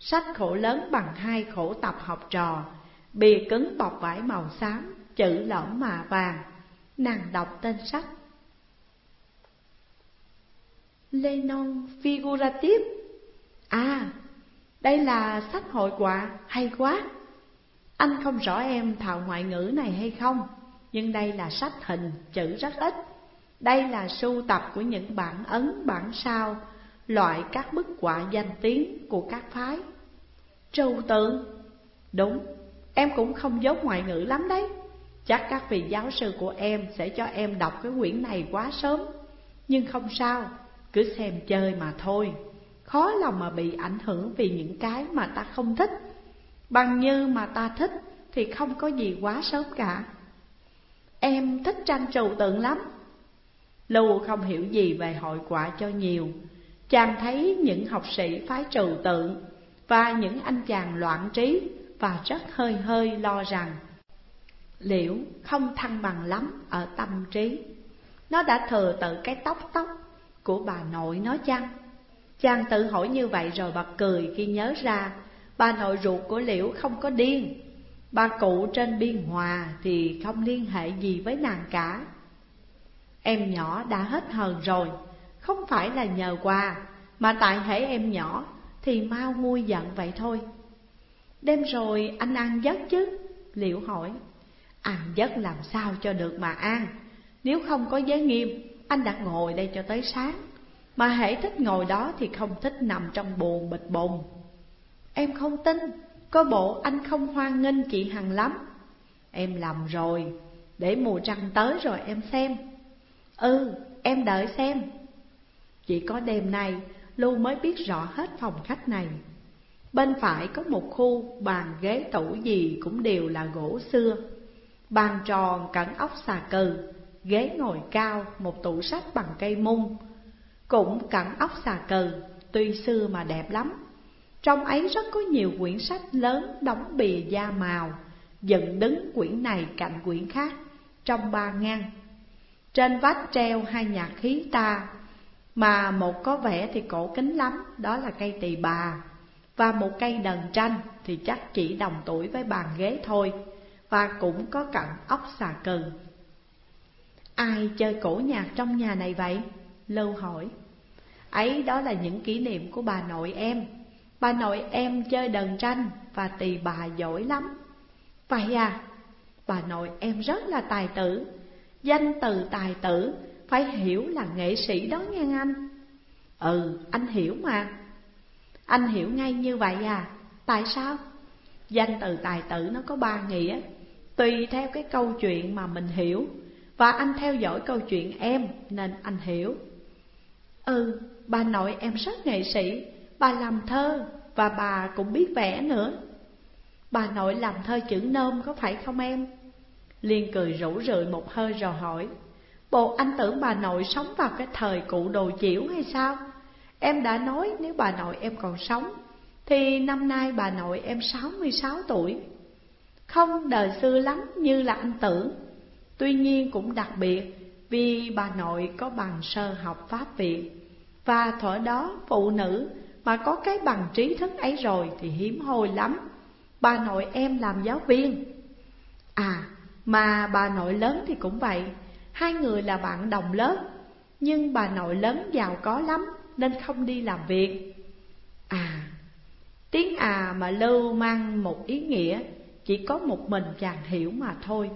Sách khổ lớn bằng hai khổ tập học trò Bìa cứng bọc vải màu xám Chữ lõm mà vàng. Nàng đọc tên sách. Lenon Figurative. À, đây là sách hội quả hay quá Anh không rõ em thạo ngoại ngữ này hay không Nhưng đây là sách hình, chữ rất ít Đây là sưu tập của những bản ấn, bản sao loại các bức họa danh tiếng của các phái. Trừu tượng Đúng, em cũng không dốt ngoại ngữ lắm đấy. Chắc các vị giáo sư của em sẽ cho em đọc cái quyển này quá sớm. Nhưng không sao, cứ xem chơi mà thôi. Khó lòng mà bị ảnh hưởng vì những cái mà ta không thích. Bằng như mà ta thích thì không có gì quá sớm cả. Em thích tranh trừu tượng lắm. Lưu không hiểu gì về hội họa cho nhiều Chàng thấy những học sĩ phái trừu tượng Và những anh chàng loạn trí Và rất hơi hơi lo rằng Liễu không thăng bằng lắm ở tâm trí Nó đã thừa tự cái tóc tóc của bà nội nó chăng Chàng tự hỏi như vậy rồi bật cười khi nhớ ra Bà nội ruột của Liễu không có điên. Bà cụ trên biên hòa thì không liên hệ gì với nàng cả. Em nhỏ đã hết hờn rồi, Không phải là nhờ quà, Mà tại hễ em nhỏ Thì mau nguôi giận vậy thôi. Đêm rồi anh ăn giấc chứ? Liễu hỏi. Ăn giấc làm sao cho được mà ăn Nếu không có giới nghiêm, Anh đã ngồi đây cho tới sáng. Mà hãy thích ngồi đó thì không thích nằm trong buồn bịch bồn Em không tin Có bộ anh không hoan nghênh chị Hằng lắm. Em lầm rồi Để mùa trăng tới rồi em xem. Ừ, em đợi xem. Chỉ có đêm nay Lưu mới biết rõ hết phòng khách này. Bên phải có một khu bàn ghế tủ gì cũng đều là gỗ xưa. Bàn tròn cẩn ốc xà cừ Ghế ngồi cao, một tủ sách bằng cây mung. Cũng cẩn ốc xà cừ, tuy xưa mà đẹp lắm. Trong ấy rất có nhiều quyển sách lớn đóng bìa da màu Dựng đứng quyển này cạnh quyển khác Trong ba ngăn Trên vách treo hai nhạc khí ta Mà một có vẻ thì cổ kính lắm Đó là cây tỳ bà. Và một cây đần tranh thì chắc chỉ đồng tuổi với bàn ghế thôi Và cũng có cặn ốc xà cừ. Ai chơi cổ nhạc trong nhà này vậy? Lưu hỏi Ấy đó là những kỷ niệm của bà nội em. Bà nội em chơi đờn tranh và tỳ bà giỏi lắm. Vậy à, bà nội em rất là tài tử. Danh từ tài tử phải hiểu là nghệ sĩ đó nghe anh. Ừ, anh hiểu mà. Anh hiểu ngay như vậy à, tại sao? Danh từ tài tử nó có ba nghĩa. Tùy theo cái câu chuyện mà mình hiểu Và anh theo dõi câu chuyện em nên anh hiểu. Ừ, bà nội em rất nghệ sĩ Bà làm thơ và bà cũng biết vẽ nữa Bà nội làm thơ chữ nôm có phải không em? Liên cười rủ rượi một hơi rồi hỏi Bộ anh tưởng bà nội sống vào cái thời cụ đồ chiểu hay sao? Em đã nói nếu bà nội em còn sống Thì năm nay bà nội em 66 tuổi Không đời xưa lắm như là anh tưởng Tuy nhiên cũng đặc biệt vì bà nội có bằng sơ học Pháp Việt Và thuở đó phụ nữ mà có cái bằng trí thức ấy rồi thì hiếm hoi lắm. Bà nội em làm giáo viên. À mà bà nội lớn thì cũng vậy. Hai người là bạn đồng lớp, Nhưng bà nội lớn giàu có lắm Nên không đi làm việc. À Tiếng à mà lưu mang một ý nghĩa, Chỉ có một mình chàng hiểu mà thôi.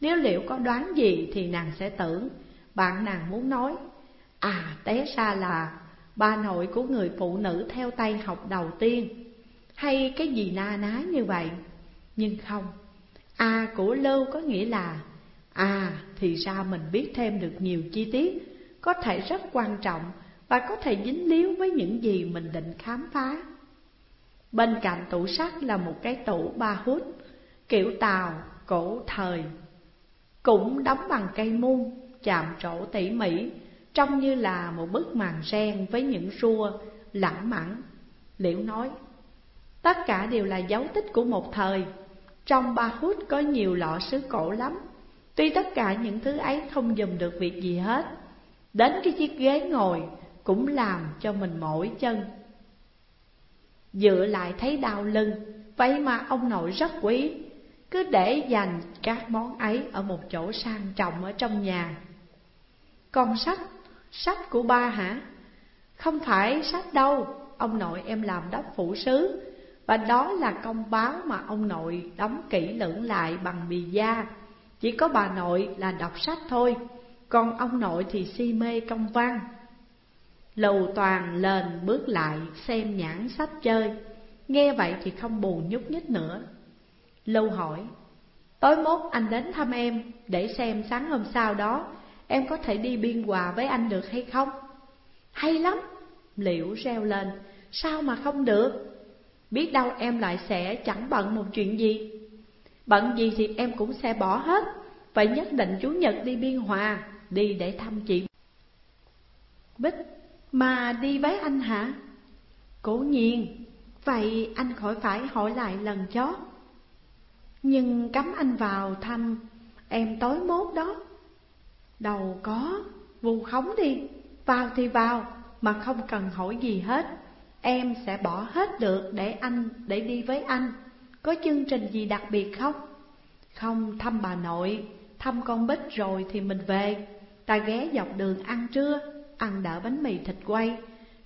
Nếu liệu có đoán gì thì nàng sẽ tưởng. Bạn nàng muốn nói À té ra là Ba nội của người phụ nữ theo tay học đầu tiên. Hay cái gì na ná như vậy? Nhưng không. A của Lưu có nghĩa là À thì ra mình biết thêm được nhiều chi tiết Có thể rất quan trọng Và có thể dính líu với những gì mình định khám phá. Bên cạnh tủ sắt là một cái tủ ba hút Kiểu tàu, cổ thời. Cũng đóng bằng cây muôn Chạm trổ tỉ mỉ, Trông như là một bức màn sen với những rua, lẳng mẳng. Liễu nói, Tất cả đều là dấu tích của một thời. Trong ba hút có nhiều lọ sứ cổ lắm. Tuy tất cả những thứ ấy không dùng được việc gì hết, Đến cái chiếc ghế ngồi cũng làm cho mình mỏi chân. Dựa lại thấy đau lưng, Vậy mà ông nội rất quý. Cứ để dành các món ấy ở một chỗ sang trọng ở trong nhà. Con sách? Sách của ba hả? Không phải sách đâu, ông nội em làm đốc phủ sứ. Và đó là công báo mà ông nội đóng kỹ lưỡng lại bằng bì da. Chỉ có bà nội là đọc sách thôi Còn ông nội thì si mê công văn. Lầu toàn lên bước lại xem nhãn sách chơi. Nghe vậy thì không buồn nhúc nhích nữa. Lâu hỏi Tối mốt anh đến thăm em Để xem sáng hôm sau đó Em có thể đi biên hòa với anh được hay không? Hay lắm, liễu reo lên, sao mà không được? Biết đâu em lại sẽ chẳng bận một chuyện gì Bận gì thì em cũng sẽ bỏ hết Vậy nhất định Chủ nhật đi biên hòa Đi để thăm chị Bích, mà đi với anh hả? Cố nhiên, vậy anh khỏi phải hỏi lại lần chót nhưng cấm anh vào thăm em tối mốt đó. Đầu có, vu khống đi, vào thì vào, mà không cần hỏi gì hết. Em sẽ bỏ hết được để anh, để đi với anh. Có chương trình gì đặc biệt không? Không thăm bà nội, thăm con Bích rồi thì mình về. Ta ghé dọc đường ăn trưa, ăn đỡ bánh mì thịt quay.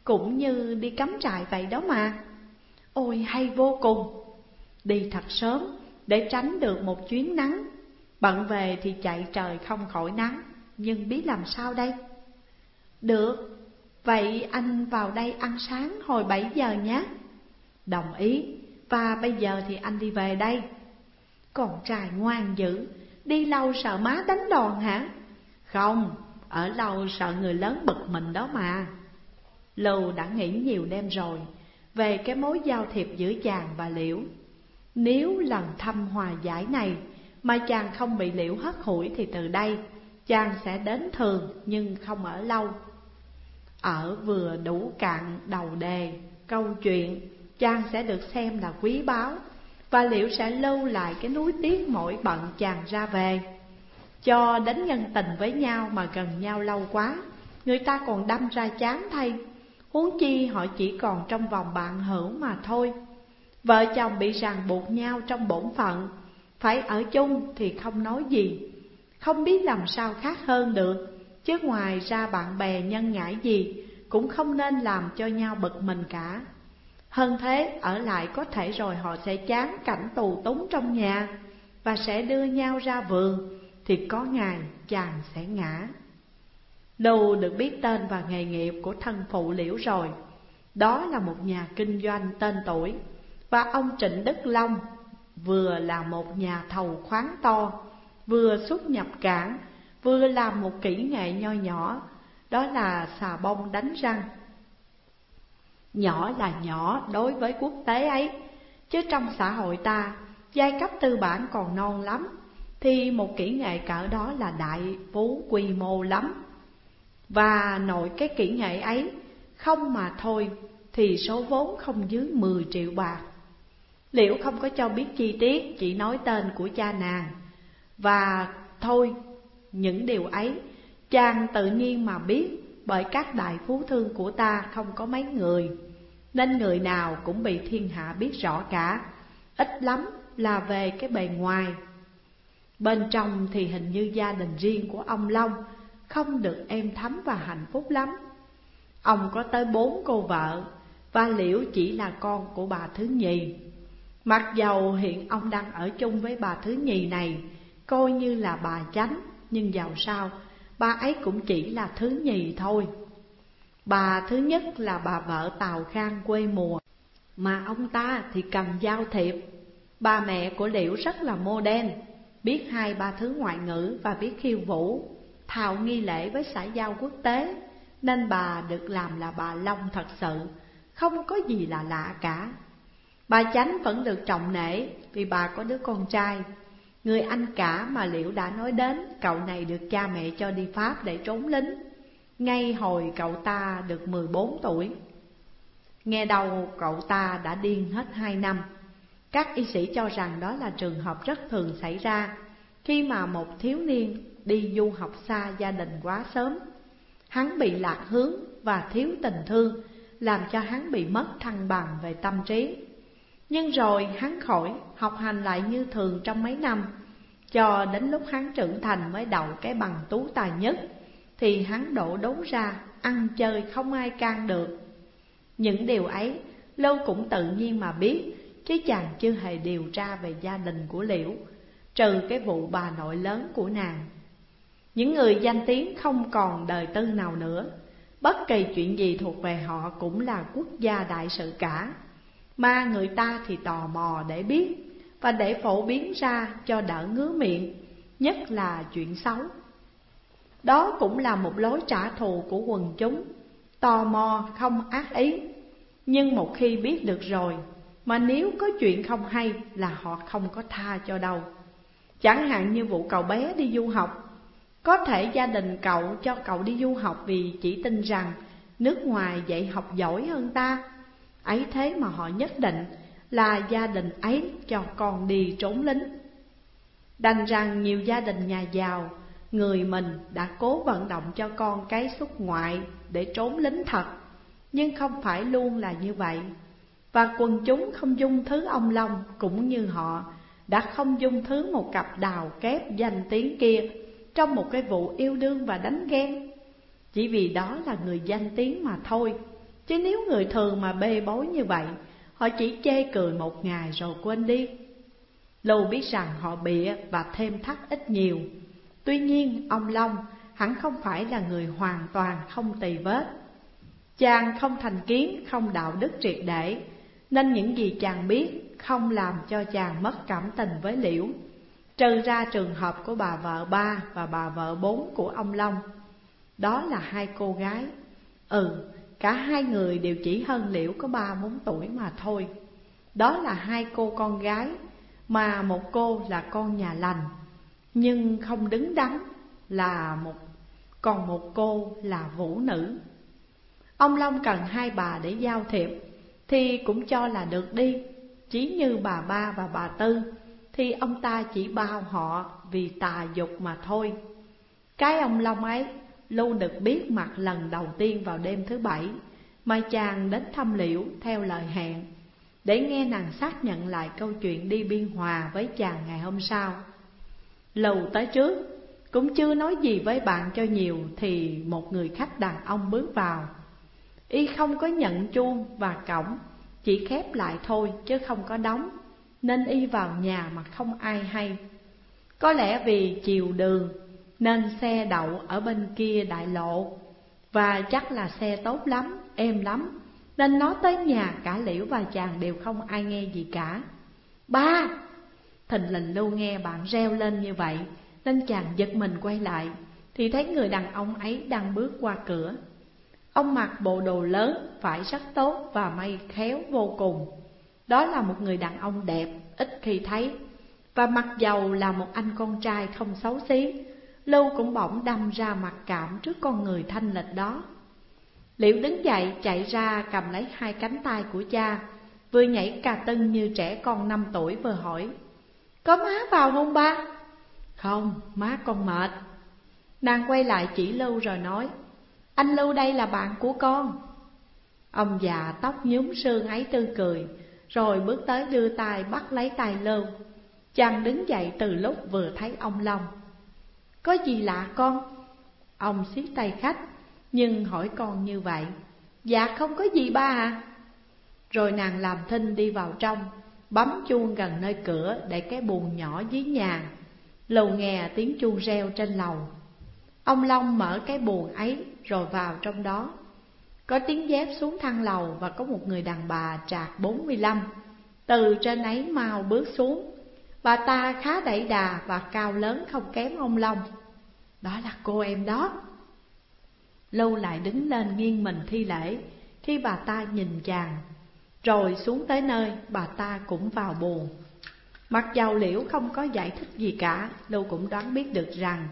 Cũng như đi cắm trại vậy đó mà. Ôi hay vô cùng. Đi thật sớm để tránh được một chuyến nắng Bận về thì chạy trời không khỏi nắng. Nhưng biết làm sao đây? Được, vậy anh vào đây ăn sáng hồi 7 giờ nhé. Đồng ý, và bây giờ thì anh đi về đây. Còn trai ngoan dữ, đi lâu sợ má đánh đòn hả? Không, ở lâu sợ người lớn bực mình đó mà. Lưu đã nghĩ nhiều đêm rồi Về cái mối giao thiệp giữa chàng và Liễu. Nếu lần thăm hòa giải này Mà chàng không bị Liễu hất hủi Thì từ đây chàng sẽ đến thường nhưng không ở lâu. Ở vừa đủ cạn đầu đề, câu chuyện Chàng sẽ được xem là quý báu Và Liễu sẽ lưu lại cái núi tiếc mỗi bận chàng ra về. Cho đến nhân tình với nhau mà gần nhau lâu quá Người ta còn đâm ra chán thay. Huống chi họ chỉ còn trong vòng bạn hữu mà thôi. Vợ chồng bị ràng buộc nhau trong bổn phận. Phải ở chung thì không nói gì. Không biết làm sao khác hơn được. Chứ ngoài ra bạn bè nhân ngại gì Cũng không nên làm cho nhau bực mình cả. Hơn thế ở lại có thể rồi họ sẽ chán cảnh tù túng trong nhà Và sẽ đưa nhau ra vườn thì có ngày chàng sẽ ngã. Lưu được biết tên và nghề nghiệp của thân phụ liễu rồi, đó là một nhà kinh doanh tên tuổi, và ông Trịnh Đức Long vừa là một nhà thầu khoáng to, vừa xuất nhập cảng, vừa làm một kỹ nghệ nho nhỏ, đó là xà bông đánh răng. Nhỏ là nhỏ đối với quốc tế ấy, chứ trong xã hội ta, giai cấp tư bản còn non lắm thì một kỹ nghệ cỡ đó là đại phú quy mô lắm. Và nội cái kỹ nghệ ấy không mà thôi thì số vốn không dưới 10 triệu bạc. Liễu không có cho biết chi tiết, chỉ nói tên của cha nàng. Và thôi, những điều ấy chàng tự nhiên mà biết bởi các đại phú thương của ta không có mấy người. Nên người nào cũng bị thiên hạ biết rõ cả, ít lắm là về cái bề ngoài Bên trong thì hình như gia đình riêng của ông Long Không được êm thấm và hạnh phúc lắm Ông có tới bốn cô vợ Và Liễu chỉ là con của bà thứ nhì Mặc dầu hiện ông đang ở chung với bà thứ nhì này Coi như là bà chánh Nhưng giàu sao Bà ấy cũng chỉ là thứ nhì thôi Bà thứ nhất là bà vợ Tào Khang quê mùa Mà ông ta thì cầm giao thiệp Bà mẹ của Liễu rất là mô đen biết hai ba thứ ngoại ngữ và biết khiêu vũ, Thảo nghi lễ với xã giao quốc tế, nên bà được làm là bà Long thật sự, không có gì là lạ cả. Bà Chánh vẫn được trọng nể vì bà có đứa con trai, người anh cả mà Liễu đã nói đến, cậu này được cha mẹ cho đi Pháp để trốn lính, ngay hồi cậu ta được 14 tuổi. Nghe đầu cậu ta đã điên hết hai năm các y sĩ cho rằng đó là trường hợp rất thường xảy ra khi mà một thiếu niên đi du học xa gia đình quá sớm. Hắn bị lạc hướng và thiếu tình thương, làm cho hắn bị mất thăng bằng về tâm trí. Nhưng rồi hắn khỏi, học hành lại như thường trong mấy năm, cho đến lúc hắn trưởng thành mới đậu cái bằng tú tài nhất, thì hắn đổ đốn ra, ăn chơi không ai can được. Những điều ấy, Lâu cũng tự nhiên mà biết chứ chàng chưa hề điều tra về gia đình của Liễu, trừ cái vụ bà nội lớn của nàng. Những người danh tiếng không còn đời tư nào nữa, bất kỳ chuyện gì thuộc về họ cũng là quốc gia đại sự cả, mà người ta thì tò mò để biết và để phổ biến ra cho đỡ ngứa miệng, nhất là chuyện xấu. Đó cũng là một lối trả thù của quần chúng, tò mò không ác ý, nhưng một khi biết được rồi mà nếu có chuyện không hay là họ không có tha cho đâu. Chẳng hạn như vụ cậu bé đi du học. Có thể gia đình cậu cho cậu đi du học vì chỉ tin rằng Nước ngoài dạy học giỏi hơn ta. Ấy thế mà họ nhất định là gia đình ấy cho con đi trốn lính. Đành rằng nhiều gia đình nhà giàu, Người mình đã cố vận động cho con cái xuất ngoại để trốn lính thật. Nhưng không phải luôn là như vậy. Và quần chúng không dung thứ ông Long cũng như họ, Đã không dung thứ một cặp đào kép danh tiếng kia Trong một cái vụ yêu đương và đánh ghen. Chỉ vì đó là người danh tiếng mà thôi. Chứ nếu người thường mà bê bối như vậy Họ chỉ chê cười một ngày rồi quên đi. Lưu biết rằng họ bịa và thêm thắt ít nhiều. Tuy nhiên ông Long hẳn không phải là người hoàn toàn không tì vết. Chàng không thành kiến, không đạo đức triệt để Nên những gì chàng biết không làm cho chàng mất cảm tình với Liễu. Trừ ra trường hợp của bà vợ ba và bà vợ bốn của ông Long. Đó là hai cô gái. Ừ, cả hai người đều chỉ hơn Liễu có ba bốn tuổi mà thôi. Đó là hai cô con gái, Mà một cô là con nhà lành. Nhưng không đứng đắn là một, Còn một cô là vũ nữ. Ông Long cần hai bà để giao thiệp, Thì cũng cho là được đi. Chỉ như bà ba và bà tư, Thì ông ta chỉ bao họ vì tà dục mà thôi. Cái ông Long ấy Lưu được biết mặt lần đầu tiên vào đêm thứ bảy. Mai chàng đến thăm liễu theo lời hẹn, Để nghe nàng xác nhận lại câu chuyện đi biên hòa với chàng ngày hôm sau. Lầu tới trước, Cũng chưa nói gì với bạn cho nhiều Thì một người khách đàn ông bước vào. Y không có nhận chuông và cổng, Chỉ khép lại thôi chứ không có đóng, Nên Y vào nhà mà không ai hay. Có lẽ vì chiều đường nên xe đậu ở bên kia đại lộ. Và chắc là xe tốt lắm, êm lắm Nên nó tới nhà cả Liễu và chàng đều không ai nghe gì cả. Ba! Thình lình lưu nghe bạn reo lên như vậy Nên chàng giật mình quay lại Thì thấy người đàn ông ấy đang bước qua cửa. Ông mặc bộ đồ lớn, phải rất tốt và may khéo vô cùng. Đó là một người đàn ông đẹp, ít khi thấy. Và mặc dầu là một anh con trai không xấu xí Lưu cũng bỗng đâm ra mặt cảm trước con người thanh lịch đó. Liễu đứng dậy chạy ra cầm lấy hai cánh tay của cha. Vừa nhảy cà tưng như trẻ con năm tuổi vừa hỏi Có má vào không ba? Không, má con mệt. Nàng quay lại chỉ Lưu rồi nói anh Lưu đây là bạn của con. Ông già tóc nhúm sương ấy tươi cười Rồi bước tới đưa tay bắt lấy tay Lưu Chàng đứng dậy từ lúc vừa thấy ông Long. Có gì lạ con? Ông siết tay khách, Nhưng hỏi con như vậy. Dạ không có gì ba à. Rồi nàng làm thinh đi vào trong, Bấm chuông gần nơi cửa để cái buồn nhỏ dưới nhà. Lầu nghe tiếng chuông reo trên lầu. Ông Long mở cái buồn ấy rồi vào trong đó. Có tiếng dép xuống thang lầu và có một người đàn bà trạc 45 Từ trên ấy mau bước xuống. Bà ta khá đẩy đà và cao lớn không kém ông Long. Đó là cô em đó. Lâu lại đứng lên nghiêng mình thi lễ, Khi bà ta nhìn chàng. Rồi xuống tới nơi, bà ta cũng vào buồn. Mặc dầu liễu không có giải thích gì cả, Lưu cũng đoán biết được rằng,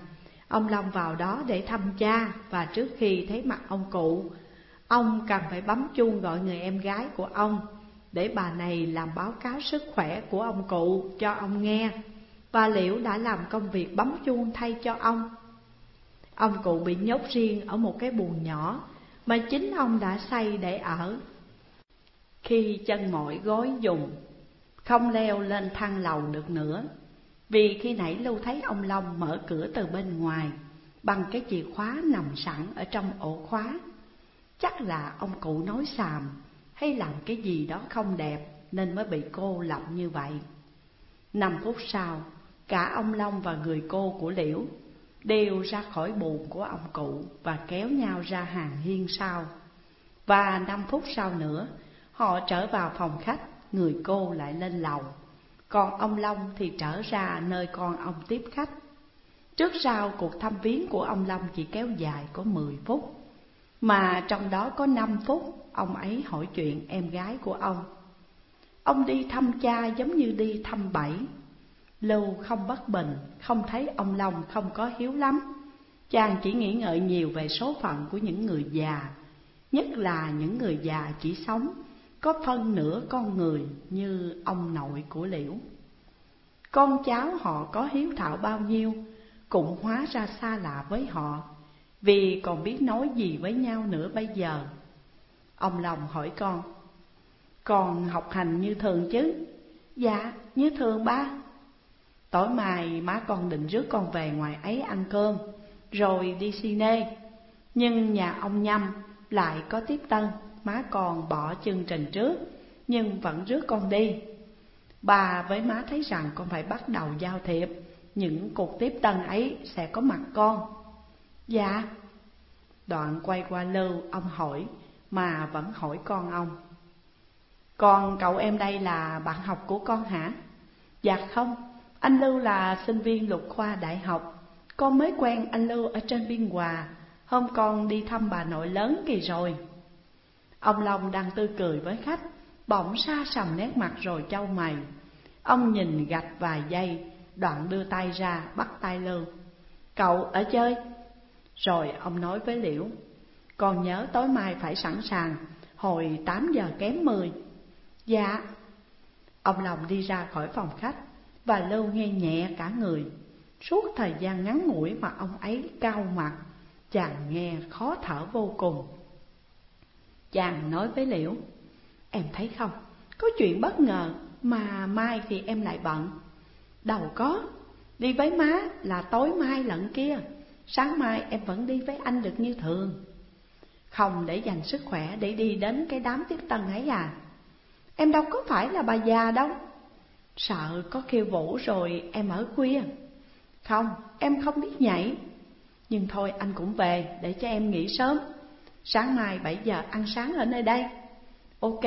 Ông Long vào đó để thăm cha và trước khi thấy mặt ông cụ, Ông cần phải bấm chuông gọi người em gái của ông. Để bà này làm báo cáo sức khỏe của ông cụ cho ông nghe. Và Liễu đã làm công việc bấm chuông thay cho ông. Ông cụ bị nhốt riêng ở một cái buồng nhỏ Mà chính ông đã xây để ở. Khi chân mỏi gối dùng, Không leo lên thang lầu được nữa, vì khi nãy Lưu thấy ông Long mở cửa từ bên ngoài Bằng cái chìa khóa nằm sẵn ở trong ổ khóa, Chắc là ông cụ nói xàm hay làm cái gì đó không đẹp Nên mới bị cô lập như vậy. Năm phút sau, Cả ông Long và người cô của Liễu Đều ra khỏi buồn của ông cụ Và kéo nhau ra hàng hiên sau. Và năm phút sau nữa, Họ trở vào phòng khách, Người cô lại lên lầu. Còn ông Long thì trở ra nơi con ông tiếp khách. Trước sau, cuộc thăm viếng của ông Long chỉ kéo dài có 10 phút. Mà trong đó có 5 phút ông ấy hỏi chuyện em gái của ông. Ông đi thăm cha giống như đi thăm bảy. Lưu không bất bình, không thấy ông Long không có hiếu lắm. Chàng chỉ nghĩ ngợi nhiều về số phận của những người già Nhất là những người già chỉ sống có phân nửa con người như ông nội của liễu. Con cháu họ có hiếu thảo bao nhiêu cũng hóa ra xa lạ với họ vì còn biết nói gì với nhau nữa bây giờ ông lòng hỏi con con học hành như thường chứ? Dạ, như thường ba. Tối mai má con định rước con về ngoài ấy ăn cơm Rồi đi cine. Nhưng nhà ông Nhâm lại có tiếp tân Má con bỏ chương trình trước Nhưng vẫn rước con đi. Bà với má thấy rằng con phải bắt đầu giao thiệp Những cuộc tiếp tân ấy sẽ có mặt con. Dạ. Đoạn quay qua Lưu ông hỏi mà vẫn hỏi con ông. Còn cậu em đây là bạn học của con hả? Dạ không, Anh Lưu là sinh viên luật khoa đại học. Con mới quen anh Lưu ở trên biên hòa. Hôm con đi thăm bà nội lớn kỳ rồi. Ông Long đang tươi cười với khách, Bỗng xa sầm nét mặt rồi châu mày. Ông nhìn gạch vài giây, Đoạn đưa tay ra bắt tay Lưu. Cậu ở chơi. Rồi ông nói với Liễu. Con nhớ tối mai phải sẵn sàng Hồi 8 giờ kém 10 Dạ. Ông lòng đi ra khỏi phòng khách Và Lưu nghe nhẹ cả người. Suốt thời gian ngắn ngủi mà ông ấy cao mặt Chàng nghe khó thở vô cùng. Chàng nói với Liễu Em thấy không, có chuyện bất ngờ mà mai thì em lại bận. Đâu có, đi với má là tối mai lận kia Sáng mai em vẫn đi với anh được như thường. Không để dành sức khỏe để đi đến cái đám tiếp tân ấy à. Em đâu có phải là bà già đâu. Sợ có kêu vũ rồi em ở khuya. Không, em không biết nhảy. Nhưng thôi anh cũng về để cho em nghỉ sớm. Sáng mai 7 giờ ăn sáng ở nơi đây. Ok.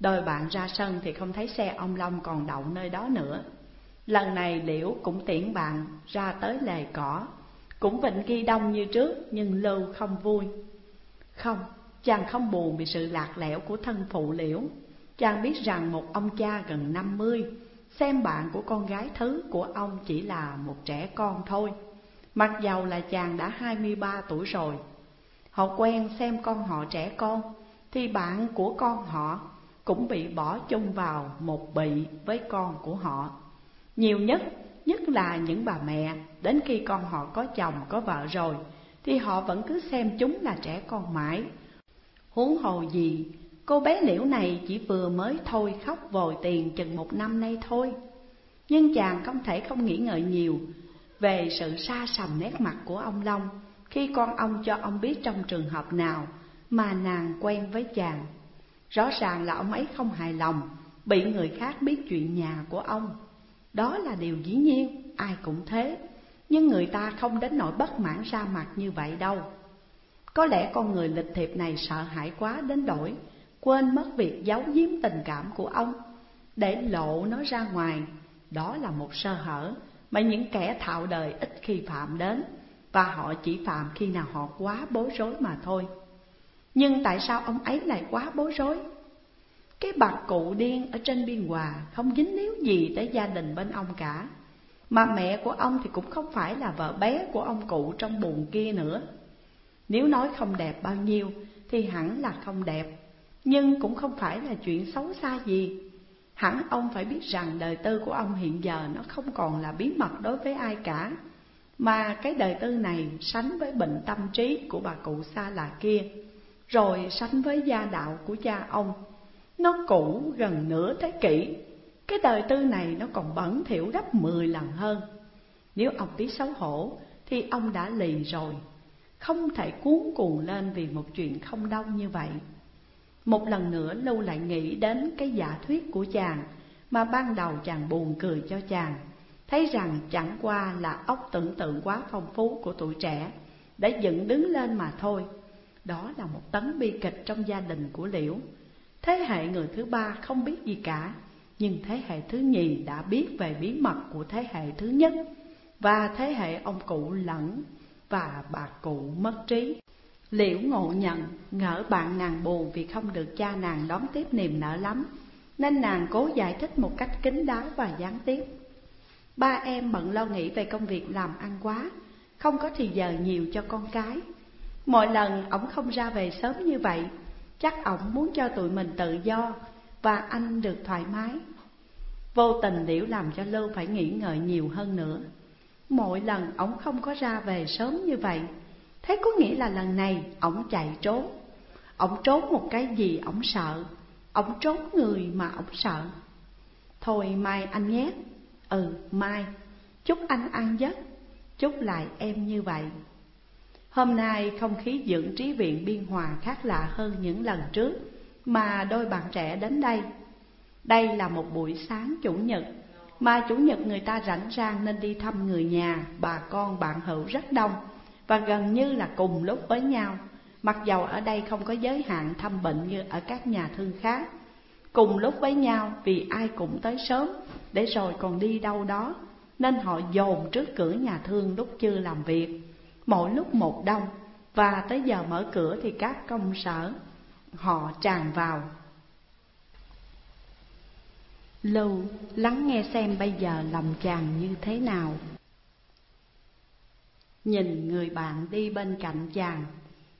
Đôi bạn ra sân thì không thấy xe ông Long còn đậu nơi đó nữa. Lần này Liễu cũng tiễn bạn ra tới lề cỏ. Cũng vịnh ghi đông như trước nhưng Lưu không vui. Không, chàng không buồn vì sự lạc lẽo của thân phụ Liễu. Chàng biết rằng một ông cha gần năm mươi Xem bạn của con gái thứ của ông chỉ là một trẻ con thôi. Mặc dầu là chàng đã hai mươi ba tuổi rồi Họ quen xem con họ trẻ con Thì bạn của con họ cũng bị bỏ chung vào một bị với con của họ. Nhiều nhất, nhất là những bà mẹ Đến khi con họ có chồng, có vợ rồi thì họ vẫn cứ xem chúng là trẻ con mãi. Huống hồ gì, cô bé liễu này chỉ vừa mới thôi khóc vòi tiền chừng một năm nay thôi. Nhưng chàng không thể không nghĩ ngợi nhiều Về sự xa sầm nét mặt của ông Long Khi con ông cho ông biết trong trường hợp nào Mà nàng quen với chàng. Rõ ràng là ông ấy không hài lòng Bị người khác biết chuyện nhà của ông. Đó là điều dĩ nhiên, ai cũng thế. Nhưng người ta không đến nỗi bất mãn ra mặt như vậy đâu. Có lẽ con người lịch thiệp này sợ hãi quá đến đổi, Quên mất việc giấu giếm tình cảm của ông, Để lộ nó ra ngoài. Đó là một sơ hở Mà những kẻ thạo đời ít khi phạm đến, Và họ chỉ phạm khi nào họ quá bối rối mà thôi. Nhưng tại sao ông ấy lại quá bối rối? Cái bà cụ điên ở trên biên hòa không dính líu gì tới gia đình bên ông cả. Mà mẹ của ông thì cũng không phải là vợ bé của ông cụ trong buồn kia nữa. Nếu nói không đẹp bao nhiêu thì hẳn là không đẹp Nhưng cũng không phải là chuyện xấu xa gì. Hẳn ông phải biết rằng đời tư của ông hiện giờ nó không còn là bí mật đối với ai cả. Mà cái đời tư này sánh với bệnh tâm trí của bà cụ xa là kia rồi sánh với gia đạo của cha ông. Nó cũ gần nửa thế kỷ, cái đời tư này nó còn bẩn thỉu gấp mười lần hơn. Nếu ông biết xấu hổ thì ông đã lì rồi, không thể cuốn cuồng lên vì một chuyện không đông như vậy. Một lần nữa Lưu lại nghĩ đến cái giả thuyết của chàng mà ban đầu chàng buồn cười cho chàng, thấy rằng chẳng qua là óc tưởng tượng quá phong phú của tuổi trẻ đã dựng đứng lên mà thôi. Đó là một tấn bi kịch trong gia đình của Liễu Thế hệ người thứ ba không biết gì cả nhưng thế hệ thứ nhì đã biết về bí mật của thế hệ thứ nhất. Và thế hệ ông cụ lẫn và bà cụ mất trí. Liễu ngộ nhận, ngỡ bạn nàng buồn vì không được cha nàng đón tiếp niềm nở lắm, Nên nàng cố giải thích một cách kín đáo và gián tiếp. Ba em bận lo nghĩ về công việc làm ăn quá, Không có thì giờ nhiều cho con cái. Mọi lần ổng không ra về sớm như vậy, Chắc ổng muốn cho tụi mình tự do và anh được thoải mái. Vô tình liễu làm cho Lưu phải nghĩ ngợi nhiều hơn nữa. Mỗi lần ổng không có ra về sớm như vậy, Thế có nghĩa là lần này ổng chạy trốn. Ổng trốn một cái gì ổng sợ Ông trốn người mà ông sợ. Thôi mai anh nhé. Ừ mai. Chúc anh ăn giấc, Chúc lại em như vậy. Hôm nay không khí dưỡng trí viện Biên Hòa khác lạ hơn những lần trước. Mà đôi bạn trẻ đến đây. Đây là một buổi sáng Chủ nhật, Mà Chủ nhật người ta rảnh rang nên đi thăm người nhà, Bà con, bạn hữu rất đông. Và gần như là cùng lúc với nhau. Mặc dầu ở đây không có giới hạn thăm bệnh như ở các nhà thương khác. Cùng lúc với nhau vì ai cũng tới sớm, Để rồi còn đi đâu đó. Nên họ dồn trước cửa nhà thương lúc chưa làm việc. Mỗi lúc một đông, Và tới giờ mở cửa thì các công sở Họ tràn vào. Lưu lắng nghe xem bây giờ lòng chàng như thế nào. Nhìn người bạn đi bên cạnh chàng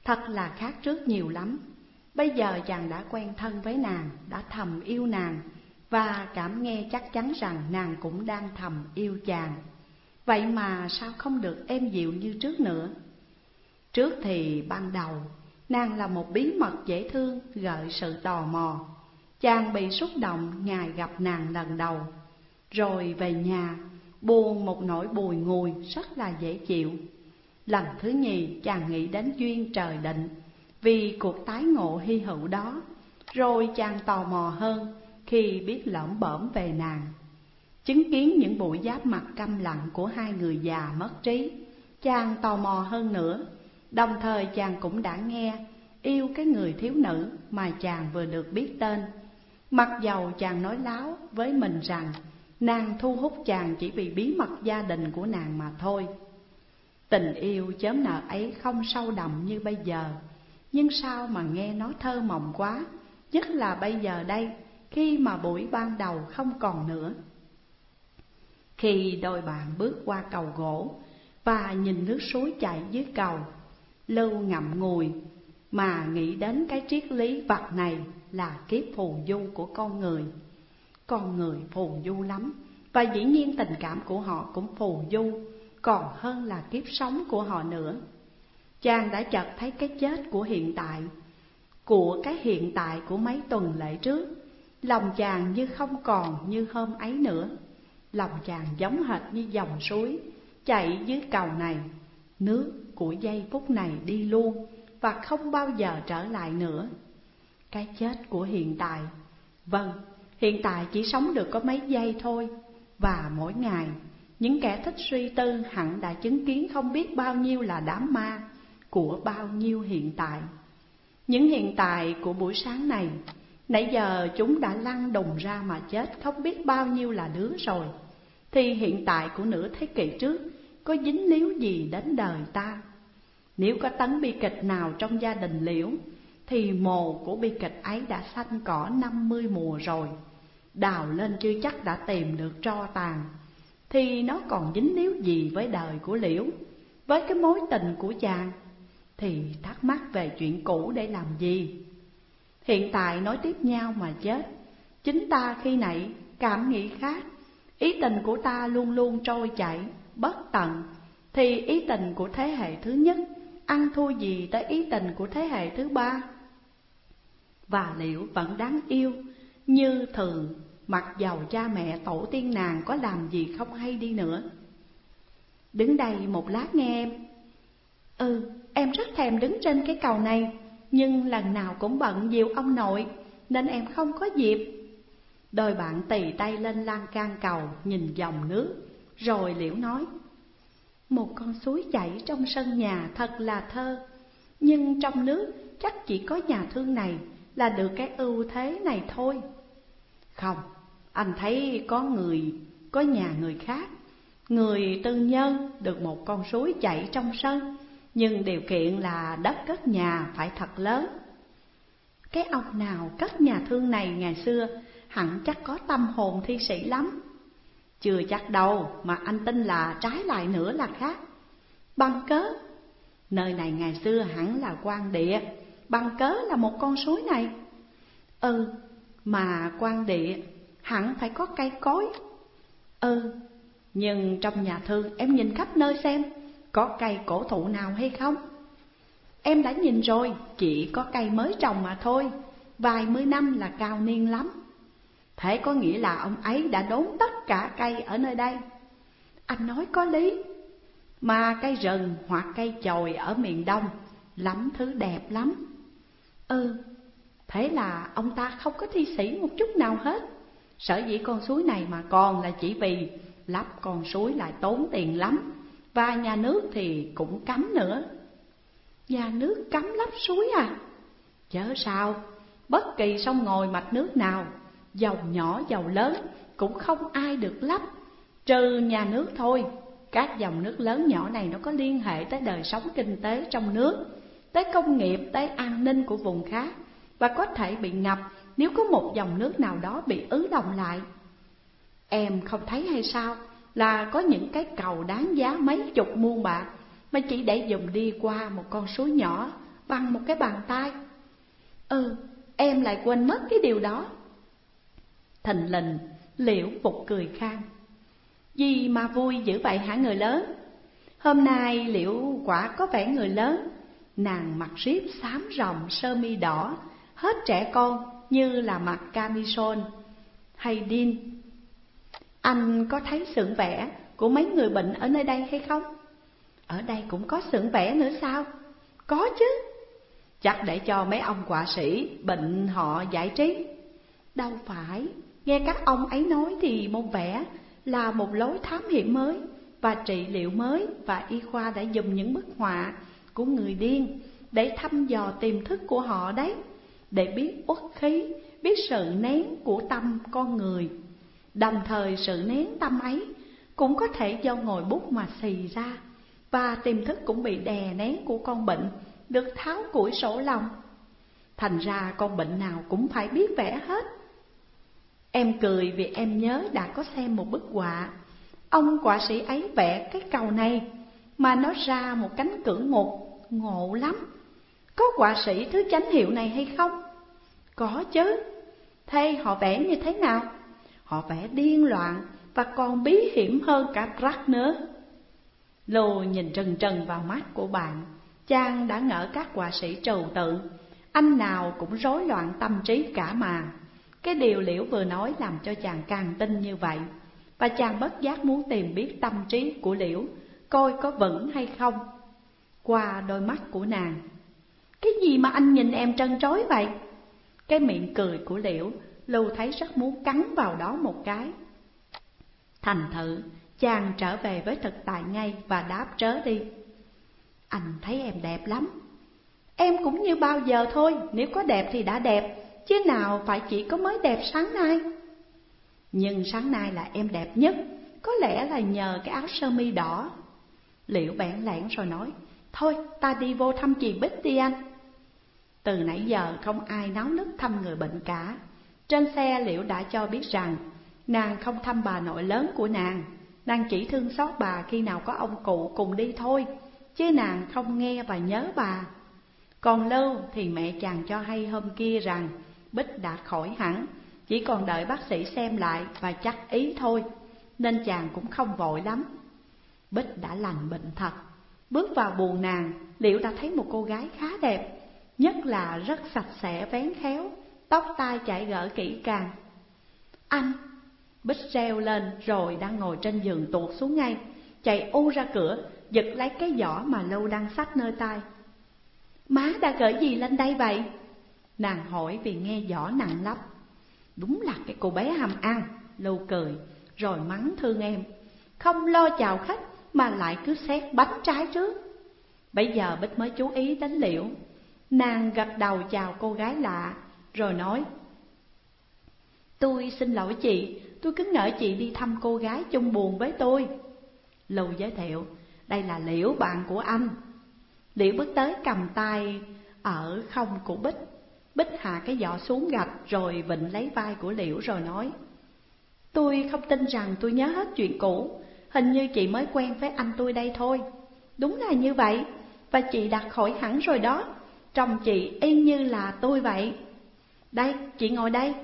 Thật là khác trước nhiều lắm. Bây giờ chàng đã quen thân với nàng, đã thầm yêu nàng Và cảm nghe chắc chắn rằng nàng cũng đang thầm yêu chàng. Vậy mà sao không được êm dịu như trước nữa? Trước thì ban đầu Nàng là một bí mật dễ thương, gợi sự tò mò. Chàng bị xúc động ngày gặp nàng lần đầu. Rồi về nhà, buồn một nỗi bùi ngùi, rất là dễ chịu. Lần thứ nhì, chàng nghĩ đến duyên trời định. Vì cuộc tái ngộ hy hữu đó, Rồi chàng tò mò hơn khi biết lỡm bẩm về nàng. Chứng kiến những buổi giáp mặt câm lặng của hai người già mất trí, Chàng tò mò hơn nữa. Đồng thời chàng cũng đã nghe Yêu cái người thiếu nữ mà chàng vừa được biết tên. Mặc dầu chàng nói láo với mình rằng Nàng thu hút chàng chỉ vì bí mật gia đình của nàng mà thôi. Tình yêu chớm nợ ấy không sâu đậm như bây giờ, Nhưng sao mà nghe nó thơ mộng quá, Nhất là bây giờ đây, Khi mà buổi ban đầu không còn nữa. Khi đôi bạn bước qua cầu gỗ Và nhìn nước suối chảy dưới cầu Lưu ngậm ngùi Mà nghĩ đến cái triết lý vật này Là kiếp phù du của con người Con người phù du lắm Và dĩ nhiên tình cảm của họ cũng phù du còn hơn là kiếp sống của họ nữa. Chàng đã chợt thấy cái chết của hiện tại, của cái hiện tại của mấy tuần lễ trước. Lòng chàng như không còn như hôm ấy nữa. Lòng chàng giống hệt như dòng suối chạy dưới cầu này. Nước của giây phút này đi luôn và không bao giờ trở lại nữa. Cái chết của hiện tại, vâng, hiện tại chỉ sống được có mấy giây thôi và mỗi ngày những kẻ thích suy tư hẳn đã chứng kiến không biết bao nhiêu là đám ma của bao nhiêu hiện tại. Những hiện tại của buổi sáng này, nãy giờ chúng đã lăn đùng ra mà chết không biết bao nhiêu là đứa rồi. Thì hiện tại của nửa thế kỷ trước có dính líu gì đến đời ta? Nếu có tấn bi kịch nào trong gia đình liễu, thì mồ của bi kịch ấy đã xanh cỏ năm mươi mùa rồi. Đào lên chưa chắc đã tìm được tro tàn. Thì nó còn dính níu gì với đời của Liễu, với cái mối tình của chàng, thì thắc mắc về chuyện cũ để làm gì? Hiện tại nói tiếp nhau mà chết, chính ta khi nãy cảm nghĩ khác, ý tình của ta luôn luôn trôi chảy, bất tận, thì ý tình của thế hệ thứ nhất ăn thua gì tới ý tình của thế hệ thứ ba? Và liệu vẫn đáng yêu như thường Mặc dầu cha mẹ tổ tiên nàng có làm gì không hay đi nữa. Đứng đây một lát nghe em. Ừ, em rất thèm đứng trên cái cầu này Nhưng lần nào cũng bận nhiều ông nội Nên em không có dịp. Đôi bạn tì tay lên lan can cầu Nhìn dòng nước Rồi liễu nói một con suối chảy trong sân nhà thật là thơ. Nhưng trong nước chắc chỉ có nhà thương này Là được cái ưu thế này thôi. Không, anh thấy có người, có nhà người khác. Người tư nhân được một con suối chảy trong sân Nhưng điều kiện là đất cất nhà phải thật lớn. Cái ông nào cất nhà thương này ngày xưa Hẳn chắc có tâm hồn thi sĩ lắm. Chưa chắc đâu mà anh tin là trái lại nữa là khác băng cớ Nơi này ngày xưa hẳn là quan địa băng cớ là một con suối này Ừ, mà quan địa hẳn phải có cây cối. Ừ, nhưng trong nhà thương em nhìn khắp nơi xem, có cây cổ thụ nào hay không? Em đã nhìn rồi, chỉ có cây mới trồng mà thôi, vài mươi năm là cao niên lắm. Thế có nghĩa là ông ấy đã đốn tất cả cây ở nơi đây. Anh nói có lý, mà cây rừng hoặc cây chồi ở miền Đông lắm thứ đẹp lắm. Ừ, thế là ông ta không có thi sĩ một chút nào hết. Sở dĩ con suối này mà còn là chỉ vì lắp con suối lại tốn tiền lắm, và nhà nước thì cũng cấm nữa. Nhà nước cấm lắp suối à? Chớ sao, bất kỳ sông ngồi mạch nước nào, giàu nhỏ giàu lớn cũng không ai được lắp, trừ nhà nước thôi. Các dòng nước lớn nhỏ này nó có liên hệ tới đời sống kinh tế trong nước, tới công nghiệp, tới an ninh của vùng khác và có thể bị ngập nếu có một dòng nước nào đó bị ứ động lại. Em không thấy hay sao là có những cái cầu đáng giá mấy chục muôn bạc mà chỉ để dùng đi qua một con suối nhỏ bằng một cái bàn tay. Ừ, em lại quên mất cái điều đó. Thình lình, liễu phục cười khang. Gì mà vui dữ vậy hả người lớn? Hôm nay liễu quả có vẻ người lớn, nàng mặc ríp xám rồng sơ mi đỏ, hết trẻ con như là mặc camisole hay đin. Anh có thấy xưởng vẽ của mấy người bệnh ở nơi đây hay không? Ở đây cũng có xưởng vẽ nữa sao? Có chứ. Chắc để cho mấy ông họa sĩ bệnh họ giải trí. Đâu phải, nghe các ông ấy nói thì môn vẽ là một lối thám hiểm mới và trị liệu mới và y khoa đã dùng những bức họa của người điên để thăm dò tiềm thức của họ đấy, để biết uất khí, biết sự nén của tâm con người. Đồng thời sự nén tâm ấy cũng có thể do ngồi bút mà xì ra, và tiềm thức cũng bị đè nén của con bệnh, được tháo củi sổ lòng. Thành ra con bệnh nào cũng phải biết vẽ hết. Em cười vì em nhớ đã có xem một bức họa. Ông họa sĩ ấy vẽ cái cầu này Mà nó ra một cánh cửa ngục ngộ lắm. Có họa sĩ thứ chánh hiệu này hay không? Có chứ. Thế họ vẽ như thế nào? Họ vẽ điên loạn và còn bí hiểm hơn cả rắc nữa. Lô nhìn trần trần vào mắt của bạn. Chàng đã ngỡ các họa sĩ trừu tượng Anh nào cũng rối loạn tâm trí cả mà. Cái điều liễu vừa nói làm cho chàng càng tin như vậy. Và chàng bất giác muốn tìm biết tâm trí của liễu, Coi có vững hay không. Qua đôi mắt của nàng, Cái gì mà anh nhìn em trân trối vậy? Cái miệng cười của liễu, Lưu thấy rất muốn cắn vào đó một cái. Thành thử, chàng trở về với thực tại ngay và đáp trớ đi. Anh thấy em đẹp lắm. Em cũng như bao giờ thôi, Nếu có đẹp thì đã đẹp. Chứ nào phải chỉ có mới đẹp sáng nay. Nhưng sáng nay là em đẹp nhất. Có lẽ là nhờ cái áo sơ mi đỏ. Liễu bẽn lẽn rồi nói, Thôi, ta đi vô thăm chị Bích đi anh. Từ nãy giờ không ai náo nức thăm người bệnh cả. Trên xe Liễu đã cho biết rằng, Nàng không thăm bà nội lớn của nàng. Nàng chỉ thương xót bà khi nào có ông cụ cùng đi thôi, Chứ nàng không nghe và nhớ bà. Còn Lưu thì mẹ chàng cho hay hôm kia rằng Bích đã khỏi hẳn. Chỉ còn đợi bác sĩ xem lại và chắc ý thôi, Nên chàng cũng không vội lắm. Bích đã lành bệnh thật. Bước vào buồn nàng Liệu đã thấy một cô gái khá đẹp, Nhất là rất sạch sẽ, vén khéo, Tóc tai chảy gỡ kỹ càng. Anh! Bích reo lên rồi đang ngồi trên giường tuột xuống ngay, Chạy u ra cửa, Giật lấy cái giỏ mà lâu đang sách nơi tay Má đã gửi gì lên đây vậy? Nàng hỏi vì nghe rõ nặng lắm. Đúng là cái cô bé hầm ăn, Lâu cười, rồi mắng thương em. Không lo chào khách, mà lại cứ xét bánh trái trước. Bây giờ Bích mới chú ý đến liễu. Nàng gật đầu chào cô gái lạ, Rồi nói, Tôi xin lỗi chị, Tôi cứ ngỡ chị đi thăm cô gái chung buồn với tôi. Lưu giới thiệu, Đây là Liễu bạn của anh. Liễu bước tới cầm tay Ở không của Bích. Bích hạ cái giỏ xuống gạch Rồi vịnh lấy vai của Liễu rồi nói Tôi không tin rằng tôi nhớ hết chuyện cũ. Hình như chị mới quen với anh tôi đây thôi. Đúng là như vậy. Và chị đặt khỏi hẳn rồi đó. Trông chị y như là tôi vậy. Đây, chị ngồi đây.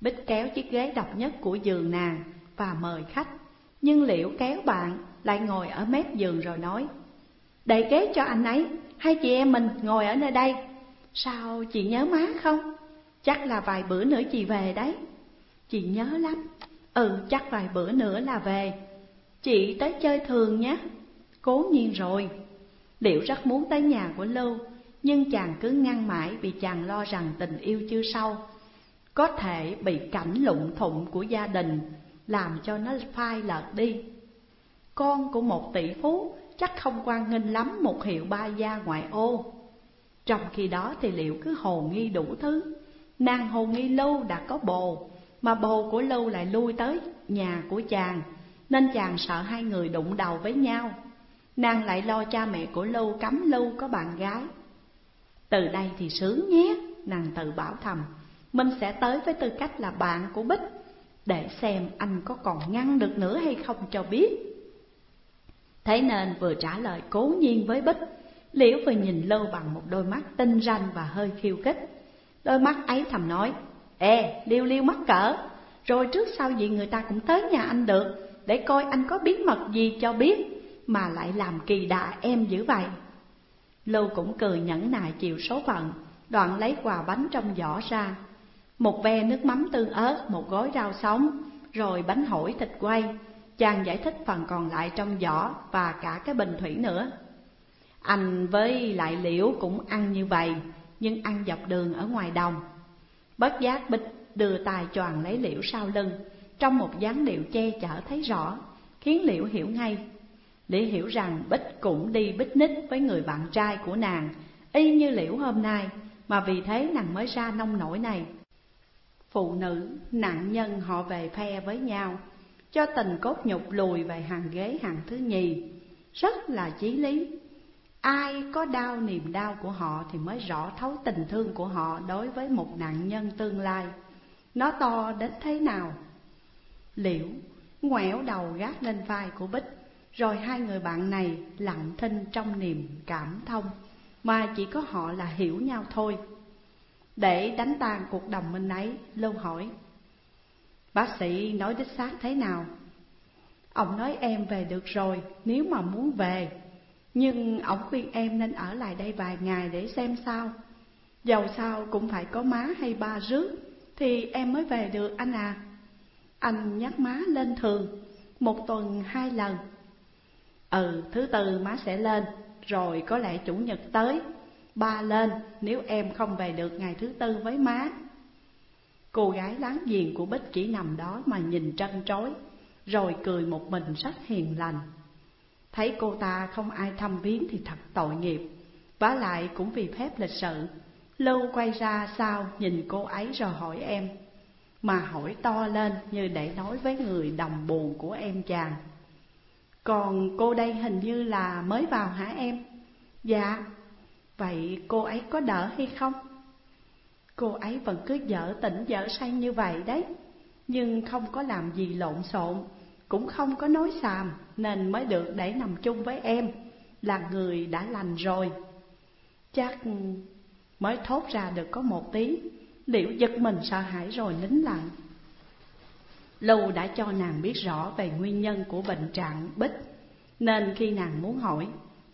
Bích kéo chiếc ghế độc nhất của giường nàng và mời khách. Nhưng Liễu kéo bạn lại ngồi ở mép giường rồi nói Để ghế cho anh ấy, hai chị em mình ngồi ở nơi đây. Sao chị nhớ má không? Chắc là vài bữa nữa chị về đấy. Chị nhớ lắm. Ừ chắc vài bữa nữa là về. Chị tới chơi thường nhé. Cố nhiên rồi. Liệu rất muốn tới nhà của Lưu, Nhưng chàng cứ ngăn mãi vì chàng lo rằng tình yêu chưa sâu. Có thể bị cảnh lụng thụng của gia đình Làm cho nó phai lợt đi. Con của một tỷ phú chắc không quan nghênh lắm một hiệu ba gia ngoại ô. Trong khi đó thì liệu cứ hồ nghi đủ thứ? Nàng hồ nghi lâu đã có bồ, Mà bồ của lâu lại lui tới nhà của chàng, Nên chàng sợ hai người đụng đầu với nhau. Nàng lại lo cha mẹ của lâu cấm lâu có bạn gái. Từ đây thì sướng nhé, Nàng tự bảo thầm. Mình sẽ tới với tư cách là bạn của Bích, Để xem anh có còn ngăn được nữa hay không cho biết. Thế nên vừa trả lời cố nhiên với Bích Liễu vừa nhìn Lưu bằng một đôi mắt tinh ranh và hơi khiêu khích. Đôi mắt ấy thầm nói Ê, liêu liêu mắc cỡ. Rồi trước sau gì người ta cũng tới nhà anh được Để coi anh có bí mật gì cho biết Mà lại làm kỳ đà em dữ vậy. Lưu cũng cười nhẫn nại chịu số phận Đoạn lấy quà bánh trong giỏ ra. Một ve nước mắm tương ớt, một gói rau sống Rồi bánh hổi thịt quay. Chàng giải thích phần còn lại trong giỏ Và cả cái bình thủy nữa. Anh với lại liễu cũng ăn như vậy nhưng ăn dọc đường ở ngoài đồng. Bất giác Bích đưa tài choàng lấy liễu sau lưng, trong một dáng điệu che chở thấy rõ, khiến liễu hiểu ngay. Liễu hiểu rằng Bích cũng đi bích nít với người bạn trai của nàng, y như liễu hôm nay, mà vì thế nàng mới ra nông nổi này. Phụ nữ, nạn nhân họ về phe với nhau, cho tình cốt nhục lùi về hàng ghế hàng thứ nhì, rất là chí lý. Ai có đau niềm đau của họ thì mới rõ thấu tình thương của họ đối với một nạn nhân tương lai. Nó to đến thế nào? Liễu ngoẻo đầu gác lên vai của Bích, rồi hai người bạn này lặng thinh trong niềm cảm thông, mà chỉ có họ là hiểu nhau thôi. Để đánh tan cuộc đồng minh ấy, Lưu hỏi, Bác sĩ nói đích xác thế nào? Ông nói em về được rồi, nếu mà muốn về nhưng ổng khuyên em nên ở lại đây vài ngày để xem sao. Dầu sao cũng phải có má hay ba rước, Thì em mới về được anh à. Anh nhắc má lên thường, Một tuần hai lần. Ừ thứ tư má sẽ lên, Rồi có lẽ chủ nhật tới, Ba lên, nếu em không về được ngày thứ tư với má. Cô gái láng giềng của Bích chỉ nằm đó mà nhìn trân trối, Rồi cười một mình rất hiền lành. Thấy cô ta không ai thăm viếng thì thật tội nghiệp. Vả lại cũng vì phép lịch sự. Lâu quay ra sau nhìn cô ấy rồi hỏi em. Mà hỏi to lên như để nói với người đồng buồn của em chàng. Còn cô đây hình như là mới vào hả em? Dạ. Vậy cô ấy có đỡ hay không? Cô ấy vẫn cứ dở tỉnh dở say như vậy đấy. Nhưng không có làm gì lộn xộn cũng không có nói xàm nên mới được để nằm chung với em, là người đã lành rồi. Chắc mới thốt ra được có một tí liễu giật mình sợ hãi rồi nín lặng. Lưu đã cho nàng biết rõ về nguyên nhân của bệnh trạng bích, nên khi nàng muốn hỏi,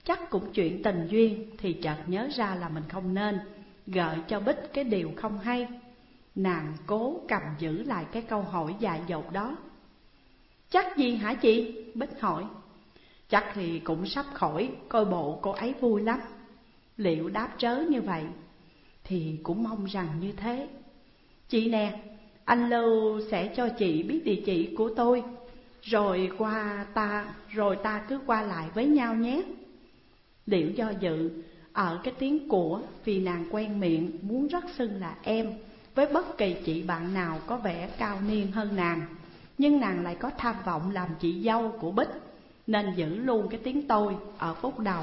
chắc cũng chuyện tình duyên thì chợt nhớ ra là mình không nên, gợi cho bích cái điều không hay. Nàng cố cầm giữ lại cái câu hỏi dài dột đó Chắc gì hả chị? Bích hỏi. Chắc thì cũng sắp khỏi, coi bộ cô ấy vui lắm. Liệu đáp trớ như vậy? Thì cũng mong rằng như thế. Chị nè, anh Lưu sẽ cho chị biết địa chỉ của tôi. Rồi qua ta, rồi ta cứ qua lại với nhau nhé. Liệu do dự, ở cái tiếng của vì nàng quen miệng muốn rất xưng là em Với bất kỳ chị bạn nào có vẻ cao niên hơn nàng nhưng nàng lại có tham vọng làm chị dâu của Bích Nên giữ luôn cái tiếng tôi ở phút đầu.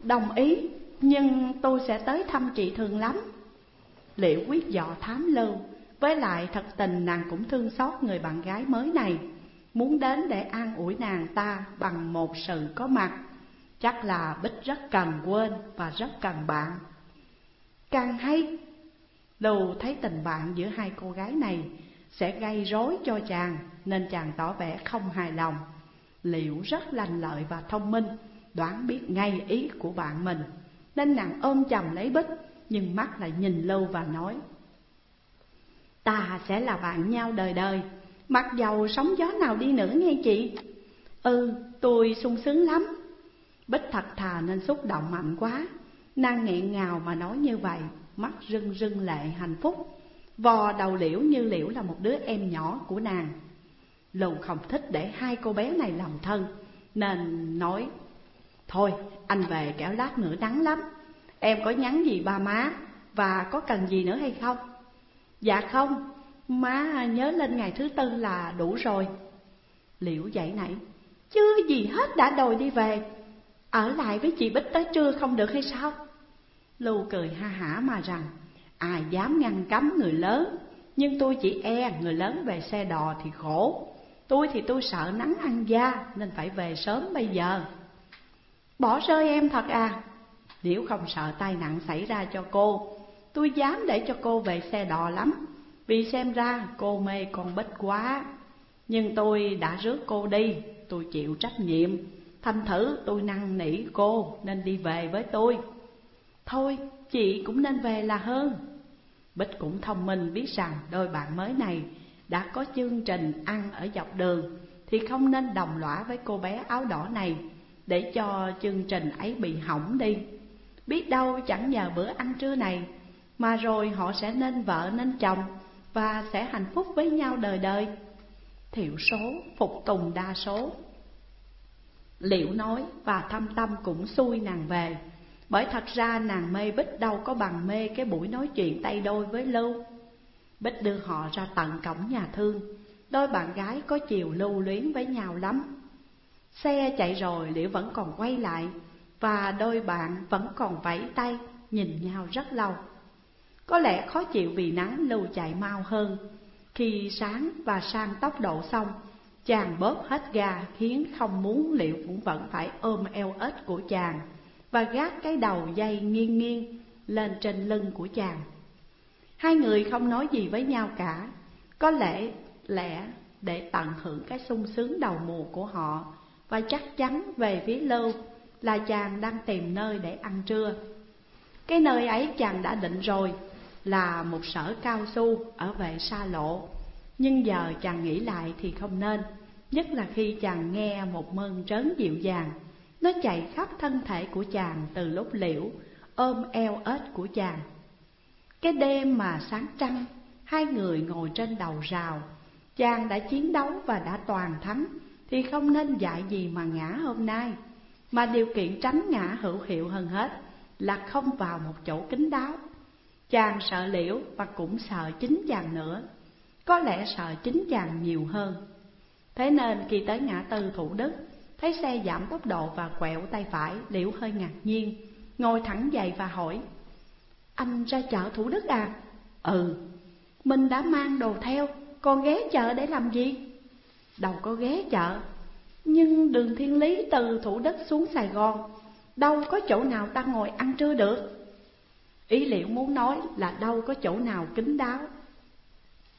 Đồng ý, nhưng tôi sẽ tới thăm chị thường lắm. Liệu quyết dọ thám lưu Với lại thật tình nàng cũng thương xót người bạn gái mới này. Muốn đến để an ủi nàng ta bằng một sự có mặt Chắc là Bích rất cần quên và rất cần bạn. Càng hay Lưu thấy tình bạn giữa hai cô gái này sẽ gây rối cho chàng nên chàng tỏ vẻ không hài lòng. Liễu rất lành lợi và thông minh, đoán biết ngay ý của bạn mình, nên nàng ôm chầm lấy bích, nhưng mắt lại nhìn lâu và nói, Ta sẽ là bạn nhau đời đời Mặc dầu sóng gió nào đi nữa nghe chị. Ừ, tôi sung sướng lắm. Bích thật thà nên xúc động mạnh quá. Nàng nghẹn ngào mà nói như vậy Mắt rưng rưng lệ hạnh phúc. Vò đầu liễu như liễu là một đứa em nhỏ của nàng. Lù không thích để hai cô bé này làm thân, Nên nói, Thôi, anh về kẻo lát nữa nắng lắm. Em có nhắn gì ba má Và có cần gì nữa hay không? Dạ không, Má nhớ lên ngày thứ tư là đủ rồi. Liễu dậy nãy Chưa gì hết đã đòi đi về. Ở lại với chị Bích tới trưa không được hay sao? Lưu cười ha hả mà rằng Ai dám ngăn cấm người lớn, Nhưng tôi chỉ e người lớn về xe đò thì khổ. Tôi thì tôi sợ nắng ăn da, Nên phải về sớm bây giờ. Bỏ rơi em thật à? Nếu không sợ tai nạn xảy ra cho cô, Tôi dám để cho cô về xe đò lắm. Vì xem ra cô mê con bích quá. Nhưng tôi đã rước cô đi, Tôi chịu trách nhiệm. Thành thử tôi năn nỉ cô, Nên đi về với tôi. Thôi chị cũng nên về là hơn. Bích cũng thông minh biết rằng đôi bạn mới này đã có chương trình ăn ở dọc đường, Thì không nên đồng lõa với cô bé áo đỏ này Để cho chương trình ấy bị hỏng đi. Biết đâu chẳng nhờ bữa ăn trưa này Mà rồi họ sẽ nên vợ nên chồng Và sẽ hạnh phúc với nhau đời đời. Thiểu số, phục tùng đa số. Liễu nói và thâm tâm cũng xui nàng về bởi thật ra nàng mê Bích đâu có bằng mê cái buổi nói chuyện tay đôi với Lưu. Bích đưa họ ra tận cổng nhà thương. Đôi bạn gái có chiều lưu luyến với nhau lắm. Xe chạy rồi Liễu vẫn còn quay lại Và đôi bạn vẫn còn vẫy tay Nhìn nhau rất lâu. Có lẽ khó chịu vì nắng Lưu chạy mau hơn. Khi sáng và sang tốc độ xong, Chàng bóp hết ga khiến không muốn Liễu cũng vẫn phải ôm eo ếch của chàng và gác cái đầu dây nghiêng nghiêng lên trên lưng của chàng. Hai người không nói gì với nhau cả, có lẽ lẽ để tận hưởng cái sung sướng đầu mùa của họ và chắc chắn về phía lâu là chàng đang tìm nơi để ăn trưa. Cái nơi ấy chàng đã định rồi là một sở cao su ở vệ xa lộ, nhưng giờ chàng nghĩ lại thì không nên, nhất là khi chàng nghe một mơn trớn dịu dàng nó chạy khắp thân thể của chàng từ lúc liễu, Ôm eo ếch của chàng. Cái đêm mà sáng trăng, Hai người ngồi trên đầu rào. Chàng đã chiến đấu và đã toàn thắng, Thì không nên dạy gì mà ngã hôm nay. Mà điều kiện tránh ngã hữu hiệu hơn hết Là không vào một chỗ kín đáo. Chàng sợ liễu và cũng sợ chính chàng nữa. Có lẽ sợ chính chàng nhiều hơn. Thế nên khi tới ngã tư Thủ Đức Thấy xe giảm tốc độ và quẹo tay phải Liễu hơi ngạc nhiên Ngồi thẳng dậy và hỏi Anh ra chợ Thủ Đức à? Ừ. Mình đã mang đồ theo Còn ghé chợ để làm gì? Đâu có ghé chợ. Nhưng đường thiên lý từ Thủ Đức xuống Sài Gòn Đâu có chỗ nào ta ngồi ăn trưa được. Ý liệu muốn nói là đâu có chỗ nào kín đáo.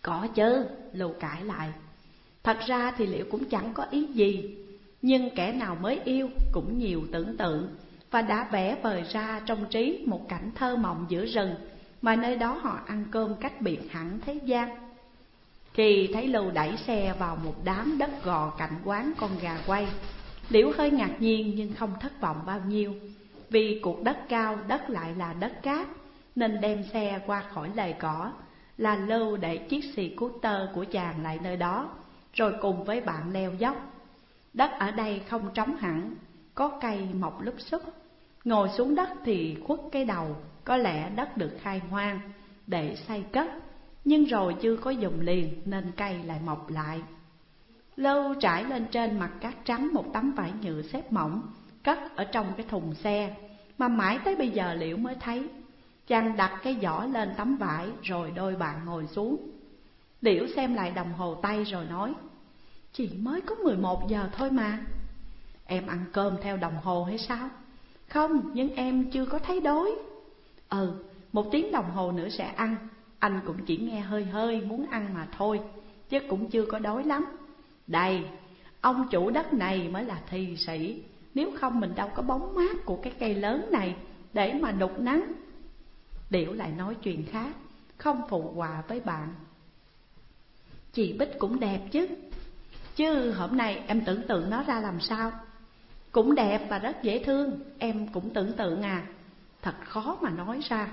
Có chứ, Lù cãi lại. Thật ra thì liệu cũng chẳng có ý gì nhưng kẻ nào mới yêu cũng nhiều tưởng tượng Và đã vẽ vời ra trong trí một cảnh thơ mộng giữa rừng, Mà nơi đó họ ăn cơm cách biệt hẳn thế gian. Khi thấy Lưu đẩy xe vào một đám đất gò cạnh quán con gà quay, Liễu hơi ngạc nhiên nhưng không thất vọng bao nhiêu. Vì cuộc đất cao, đất lại là đất cát, Nên đem xe qua khỏi lề cỏ, Là Lưu để chiếc xì cút tơ của chàng lại nơi đó, Rồi cùng với bạn leo dốc. Đất ở đây không trống hẳn, có cây mọc lúp xúp. Ngồi xuống đất thì khuất cái đầu, có lẽ đất được khai hoang để xây cất, nhưng rồi chưa có dùng liền nên cây lại mọc lại. Lâu trải lên trên mặt cát trắng một tấm vải nhựa xếp mỏng, cất ở trong cái thùng xe, mà mãi tới bây giờ Liễu mới thấy. Chàng đặt cái giỏ lên tấm vải rồi đôi bạn ngồi xuống. Liễu xem lại đồng hồ tay rồi nói, Chị mới có 11 giờ thôi mà. Em ăn cơm theo đồng hồ hay sao? Không, nhưng em chưa có thấy đói. Ừ, một tiếng đồng hồ nữa sẽ ăn. Anh cũng chỉ nghe hơi hơi muốn ăn mà thôi Chứ cũng chưa có đói lắm. Đây, ông chủ đất này mới là thi sĩ. Nếu không mình đâu có bóng mát của cái cây lớn này Để mà đục nắng. Điểu lại nói chuyện khác Không phụ hòa với bạn. Chị Bích cũng đẹp chứ. Chứ hôm nay em tưởng tượng nó ra làm sao? Cũng đẹp và rất dễ thương, Em cũng tưởng tượng à. Thật khó mà nói ra.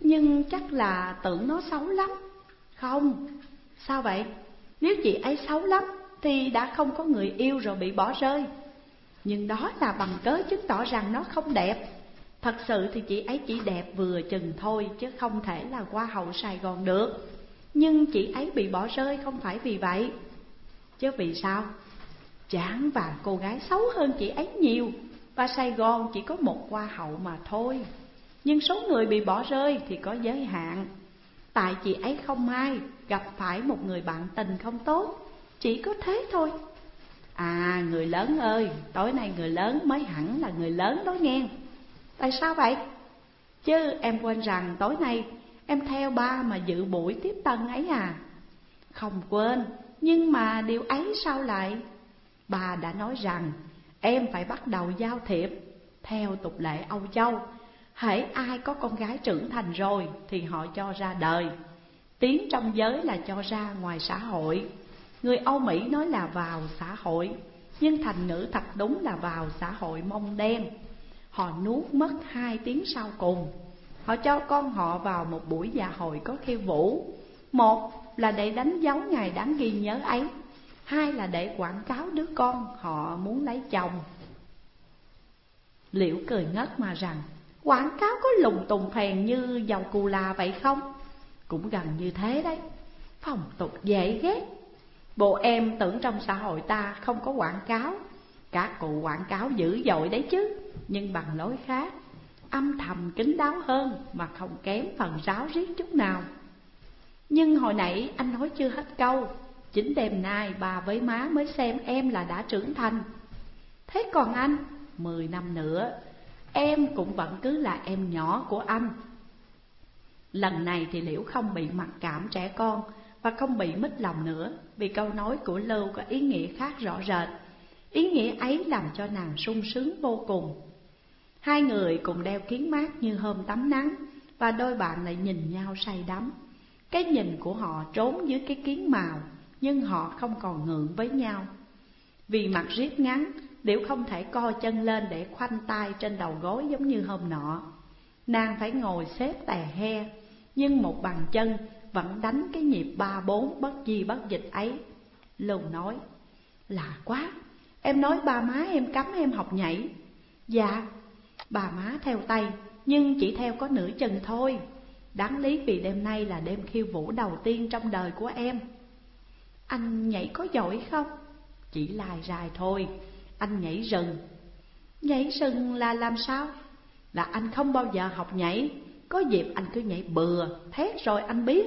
Nhưng chắc là tưởng nó xấu lắm. Không, Sao vậy? Nếu chị ấy xấu lắm Thì đã không có người yêu rồi bị bỏ rơi. Nhưng đó là bằng cớ chứng tỏ rằng nó không đẹp. Thật sự thì chị ấy chỉ đẹp vừa chừng thôi, Chứ không thể là qua hậu Sài Gòn được. Nhưng chị ấy bị bỏ rơi không phải vì vậy. Chứ vì sao? Chán và cô gái xấu hơn chị ấy nhiều. Và Sài Gòn chỉ có một hoa hậu mà thôi. Nhưng số người bị bỏ rơi thì có giới hạn. Tại chị ấy không may gặp phải một người bạn tình không tốt. Chỉ có thế thôi. À người lớn ơi, tối nay người lớn mới hẳn là người lớn đó nghe. Tại sao vậy? Chứ em quên rằng tối nay em theo ba mà dự buổi tiếp tân ấy à. Không quên, nhưng mà điều ấy sao lại? Bà đã nói rằng, em phải bắt đầu giao thiệp Theo tục lệ Âu Châu. Hễ ai có con gái trưởng thành rồi thì họ cho ra đời. Tiếng trong giới là cho ra ngoài xã hội. Người Âu Mỹ nói là vào xã hội, Nhưng thành ngữ thật đúng là vào xã hội mông đen. Họ nuốt mất hai tiếng sau cùng. Họ cho con họ vào một buổi dạ hội có khiêu vũ. Một là để đánh dấu ngày đáng ghi nhớ ấy. Hai là để quảng cáo đứa con họ muốn lấy chồng. Liễu cười ngất mà rằng, Quảng cáo có lùng tùng phèn như dầu cù là vậy không? Cũng gần như thế đấy. Phòng tục dễ ghét. Bộ em tưởng trong xã hội ta không có quảng cáo. Các cụ quảng cáo dữ dội đấy chứ. Nhưng bằng lối khác, Âm thầm kín đáo hơn Mà không kém phần ráo riết chút nào. Nhưng hồi nãy anh nói chưa hết câu. Chính đêm nay bà với má mới xem em là đã trưởng thành. Thế còn anh, mười năm nữa Em cũng vẫn cứ là em nhỏ của anh. Lần này thì Liễu không bị mặc cảm trẻ con Và không bị mít lòng nữa Vì câu nói của Lưu có ý nghĩa khác rõ rệt. Ý nghĩa ấy làm cho nàng sung sướng vô cùng. Hai người cùng đeo kiến mát như hôm tắm nắng Và đôi bạn lại nhìn nhau say đắm. Cái nhìn của họ trốn dưới cái kiến màu, Nhưng họ không còn ngượng với nhau. Vì mặt riết ngắn Liễu không thể co chân lên để khoanh tay trên đầu gối giống như hôm nọ. Nàng phải ngồi xếp tè he, Nhưng một bàn chân vẫn đánh cái nhịp ba bốn bất di bất dịch ấy. Lùng nói, Lạ quá, Em nói ba má em cấm em học nhảy. Dạ Bà má theo tay, Nhưng chỉ theo có nửa chân thôi. Đáng lý vì đêm nay là đêm khiêu vũ đầu tiên trong đời của em. Anh nhảy có giỏi không? Chỉ lai dài thôi. Anh nhảy rừng. Nhảy rừng là làm sao? Là anh không bao giờ học nhảy. Có dịp anh cứ nhảy bừa. Thét rồi anh biết.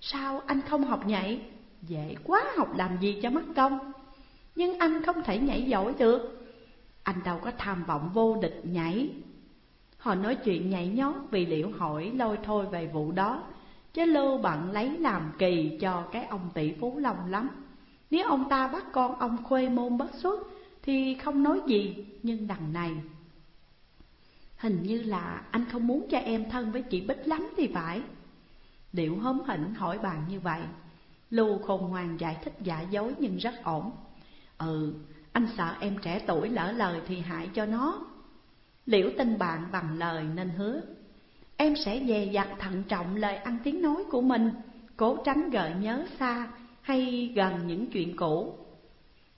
Sao anh không học nhảy? Dễ quá, học làm gì cho mất công. Nhưng anh không thể nhảy giỏi được. Anh đâu có tham vọng vô địch nhảy. Họ nói chuyện nhảy nhót vì liễu hỏi lôi thôi về vụ đó. Chứ lưu bận lấy làm kỳ cho cái ông tỷ phú lòng lắm. Nếu ông ta bắt con ông khuê môn bất xuất Thì không nói gì Nhưng đằng này. Hình như là anh không muốn cho em thân với chị Bích lắm thì phải. Điệu hóm hỉnh hỏi bạn như vậy. Lưu khôn ngoan giải thích giả dối nhưng rất ổn. Ừ, anh sợ em trẻ tuổi lỡ lời thì hại cho nó. Liễu tin bạn bằng lời nên hứa. Em sẽ dè dặt thận trọng lời ăn tiếng nói của mình, Cố tránh gợi nhớ xa hay gần những chuyện cũ.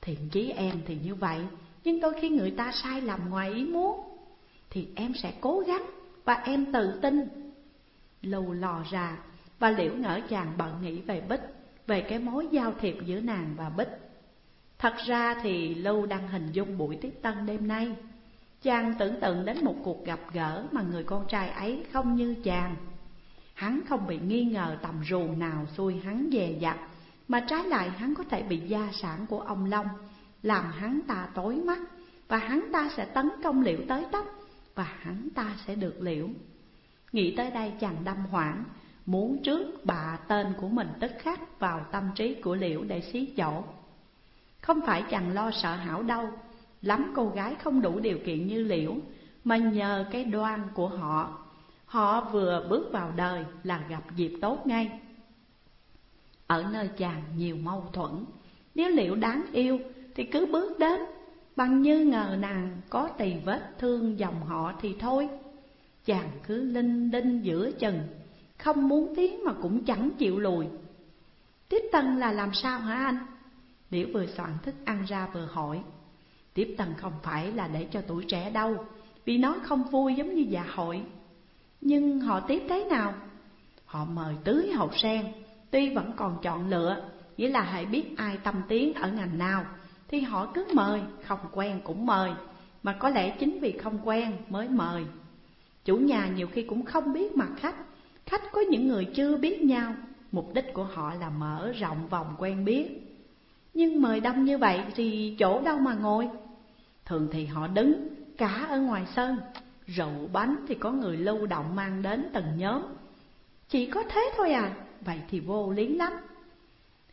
Thiện chí em thì như vậy, Nhưng đôi khi người ta sai lầm ngoài ý muốn, Thì em sẽ cố gắng và em tự tin. Lù lò ra và liễu ngỡ chàng bận nghĩ về Bích, Về cái mối giao thiệp giữa nàng và Bích. Thật ra thì Lưu đang hình dung buổi tiếp tân đêm nay. Chàng tưởng tượng đến một cuộc gặp gỡ mà người con trai ấy không như chàng. Hắn không bị nghi ngờ tầm rù nào xui hắn về dặt, Mà trái lại hắn có thể bị gia sản của ông Long Làm hắn ta tối mắt, Và hắn ta sẽ tấn công liễu tới tóc Và hắn ta sẽ được liễu. Nghĩ tới đây chàng đâm hoảng, Muốn trước bà tên của mình tức khắc vào tâm trí của liễu để xí chỗ. Không phải chàng lo sợ hảo đâu Lắm cô gái không đủ điều kiện như liễu, Mà nhờ cái đoan của họ Họ vừa bước vào đời là gặp dịp tốt ngay. Ở nơi chàng nhiều mâu thuẫn, Nếu liễu đáng yêu thì cứ bước đến, Bằng như ngờ nàng có tỳ vết thương dòng họ thì thôi. Chàng cứ linh đinh giữa chừng, Không muốn tiến mà cũng chẳng chịu lùi. Tiếp tân là làm sao hả anh? Liễu vừa soạn thức ăn ra vừa hỏi. Tiếp tân không phải là để cho tuổi trẻ đâu Vì nó không vui giống như dạ hội. Nhưng họ tiếp thế nào? Họ mời tưới hậu sen Tuy vẫn còn chọn lựa Nghĩa là hãy biết ai tâm tiếng ở ngành nào Thì họ cứ mời, không quen cũng mời Mà có lẽ chính vì không quen mới mời. Chủ nhà nhiều khi cũng không biết mặt khách Khách có những người chưa biết nhau Mục đích của họ là mở rộng vòng quen biết. Nhưng mời đông như vậy thì chỗ đâu mà ngồi? Thường thì họ đứng cả ở ngoài sân. Rượu bánh thì có người lưu động mang đến từng nhóm. Chỉ có thế thôi à, vậy thì vô lý lắm.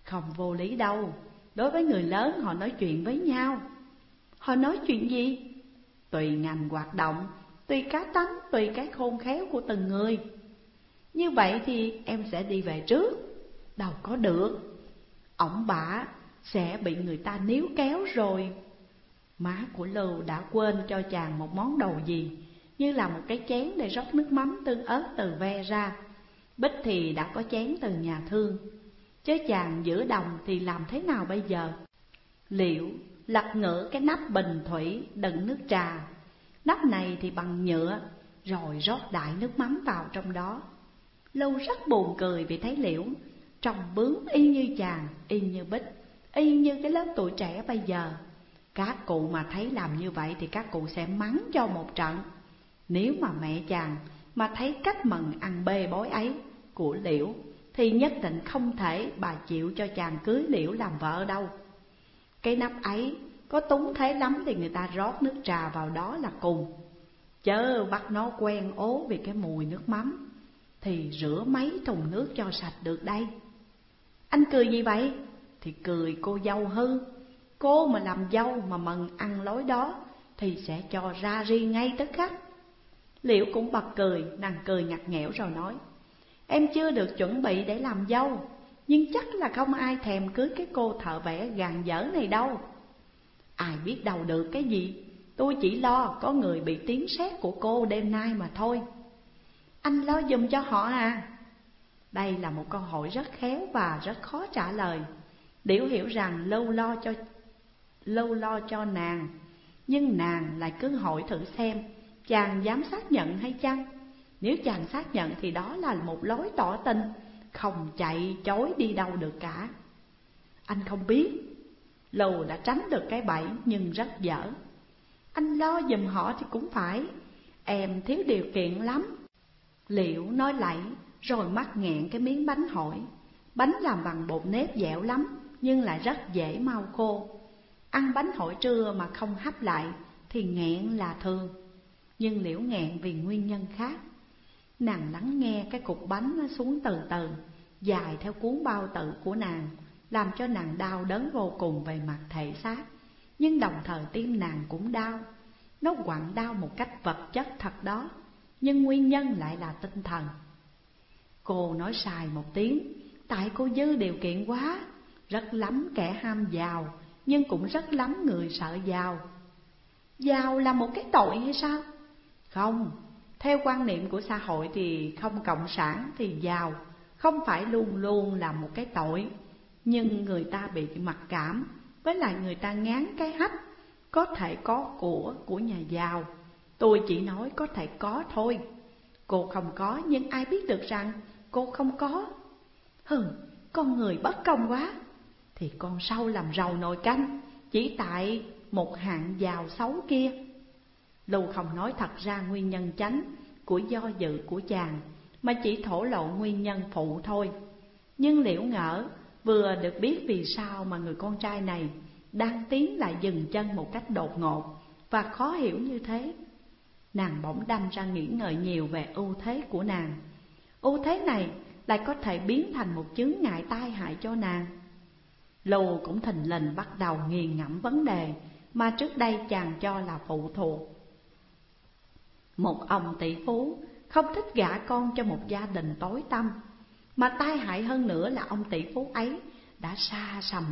Không vô lý đâu, đối với người lớn họ nói chuyện với nhau. Họ nói chuyện gì? Tùy ngành hoạt động, tùy cá tánh, tùy cái khôn khéo của từng người. Như vậy thì em sẽ đi về trước. Đâu có được. Ổng bả sẽ bị người ta níu kéo rồi. Má của Lưu đã quên cho chàng một món đồ gì Như là một cái chén để rót nước mắm tương ớt từ ve ra. Bích thì đã có chén từ nhà thương. Chứ chàng giữa đồng thì làm thế nào bây giờ? Liệu lật ngửa cái nắp bình thủy đựng nước trà. Nắp này thì bằng nhựa Rồi rót đại nước mắm vào trong đó. Lưu rất buồn cười vì thấy Liễu Trông bướng y như chàng, y như Bích Y như cái lớp tuổi trẻ bây giờ các cụ mà thấy làm như vậy thì các cụ sẽ mắng cho một trận. Nếu mà mẹ chàng mà thấy cách mần ăn bê bối ấy của Liễu, Thì nhất định không thể bà chịu cho chàng cưới Liễu làm vợ đâu. Cái nắp ấy có túng thế lắm thì người ta rót nước trà vào đó là cùng. Chớ bắt nó quen ố vì cái mùi nước mắm, Thì rửa mấy thùng nước cho sạch được đây. Anh cười gì vậy? Thì cười cô dâu hư. Cô mà làm dâu mà mần ăn lối đó Thì sẽ cho ra ri ngay tức khắc. Liễu cũng bật cười, nàng cười ngặt nghẽo rồi nói Em chưa được chuẩn bị để làm dâu Nhưng chắc là không ai thèm cưới cái cô thợ vẽ gàn dở này đâu. Ai biết đâu được cái gì Tôi chỉ lo có người bị tiếng sét của cô đêm nay mà thôi. Anh lo dùm cho họ à? Đây là một câu hỏi rất khéo và rất khó trả lời. Điểu hiểu rằng lâu lo cho lâu lo cho nàng. Nhưng nàng lại cứ hỏi thử xem, Chàng dám xác nhận hay chăng? Nếu chàng xác nhận thì đó là một lối tỏ tình, Không chạy chối đi đâu được cả. Anh không biết. Lầu đã tránh được cái bẫy nhưng rất dở. Anh lo giùm họ thì cũng phải. Em thiếu điều kiện lắm. Liệu nói lẫy rồi mắt nghẹn cái miếng bánh hỏi. Bánh làm bằng bột nếp dẻo lắm, Nhưng lại rất dễ mau khô. Ăn bánh hỏi trưa mà không hấp lại thì nghẹn là thường. Nhưng liễu nghẹn vì nguyên nhân khác. Nàng lắng nghe cái cục bánh nó xuống từ từ, Dài theo cuốn bao tử của nàng, Làm cho nàng đau đớn vô cùng về mặt thể xác. Nhưng đồng thời tim nàng cũng đau. Nó quặn đau một cách vật chất thật đó, Nhưng nguyên nhân lại là tinh thần. Cô nói sai một tiếng, Tại cô dư điều kiện quá, Rất lắm kẻ ham giàu nhưng cũng rất lắm người sợ giàu. Giàu là một cái tội hay sao? Không, theo quan niệm của xã hội thì không cộng sản thì giàu không phải luôn luôn là một cái tội. Nhưng người ta bị mặc cảm, với lại người ta ngán cái hách, có thể có của của nhà giàu. Tôi chỉ nói có thể có thôi. Cô không có nhưng ai biết được rằng cô không có. Hừ, con người bất công quá. Thì con sâu làm rầu nồi canh, Chỉ tại một hạng giàu xấu kia. Lưu không nói thật ra nguyên nhân chánh Của do dự của chàng, Mà chỉ thổ lộ nguyên nhân phụ thôi. Nhưng liễu ngỡ Vừa được biết vì sao mà người con trai này Đang tiến lại dừng chân một cách đột ngột Và khó hiểu như thế. Nàng bỗng đâm ra nghĩ ngợi nhiều về ưu thế của nàng. Ưu thế này lại có thể biến thành một chướng ngại tai hại cho nàng. Lù cũng thình lình bắt đầu nghiền ngẫm vấn đề mà trước đây chàng cho là phụ thuộc. Một ông tỷ phú không thích gả con cho một gia đình tối tăm, Mà tai hại hơn nữa là ông tỷ phú ấy đã xa sầm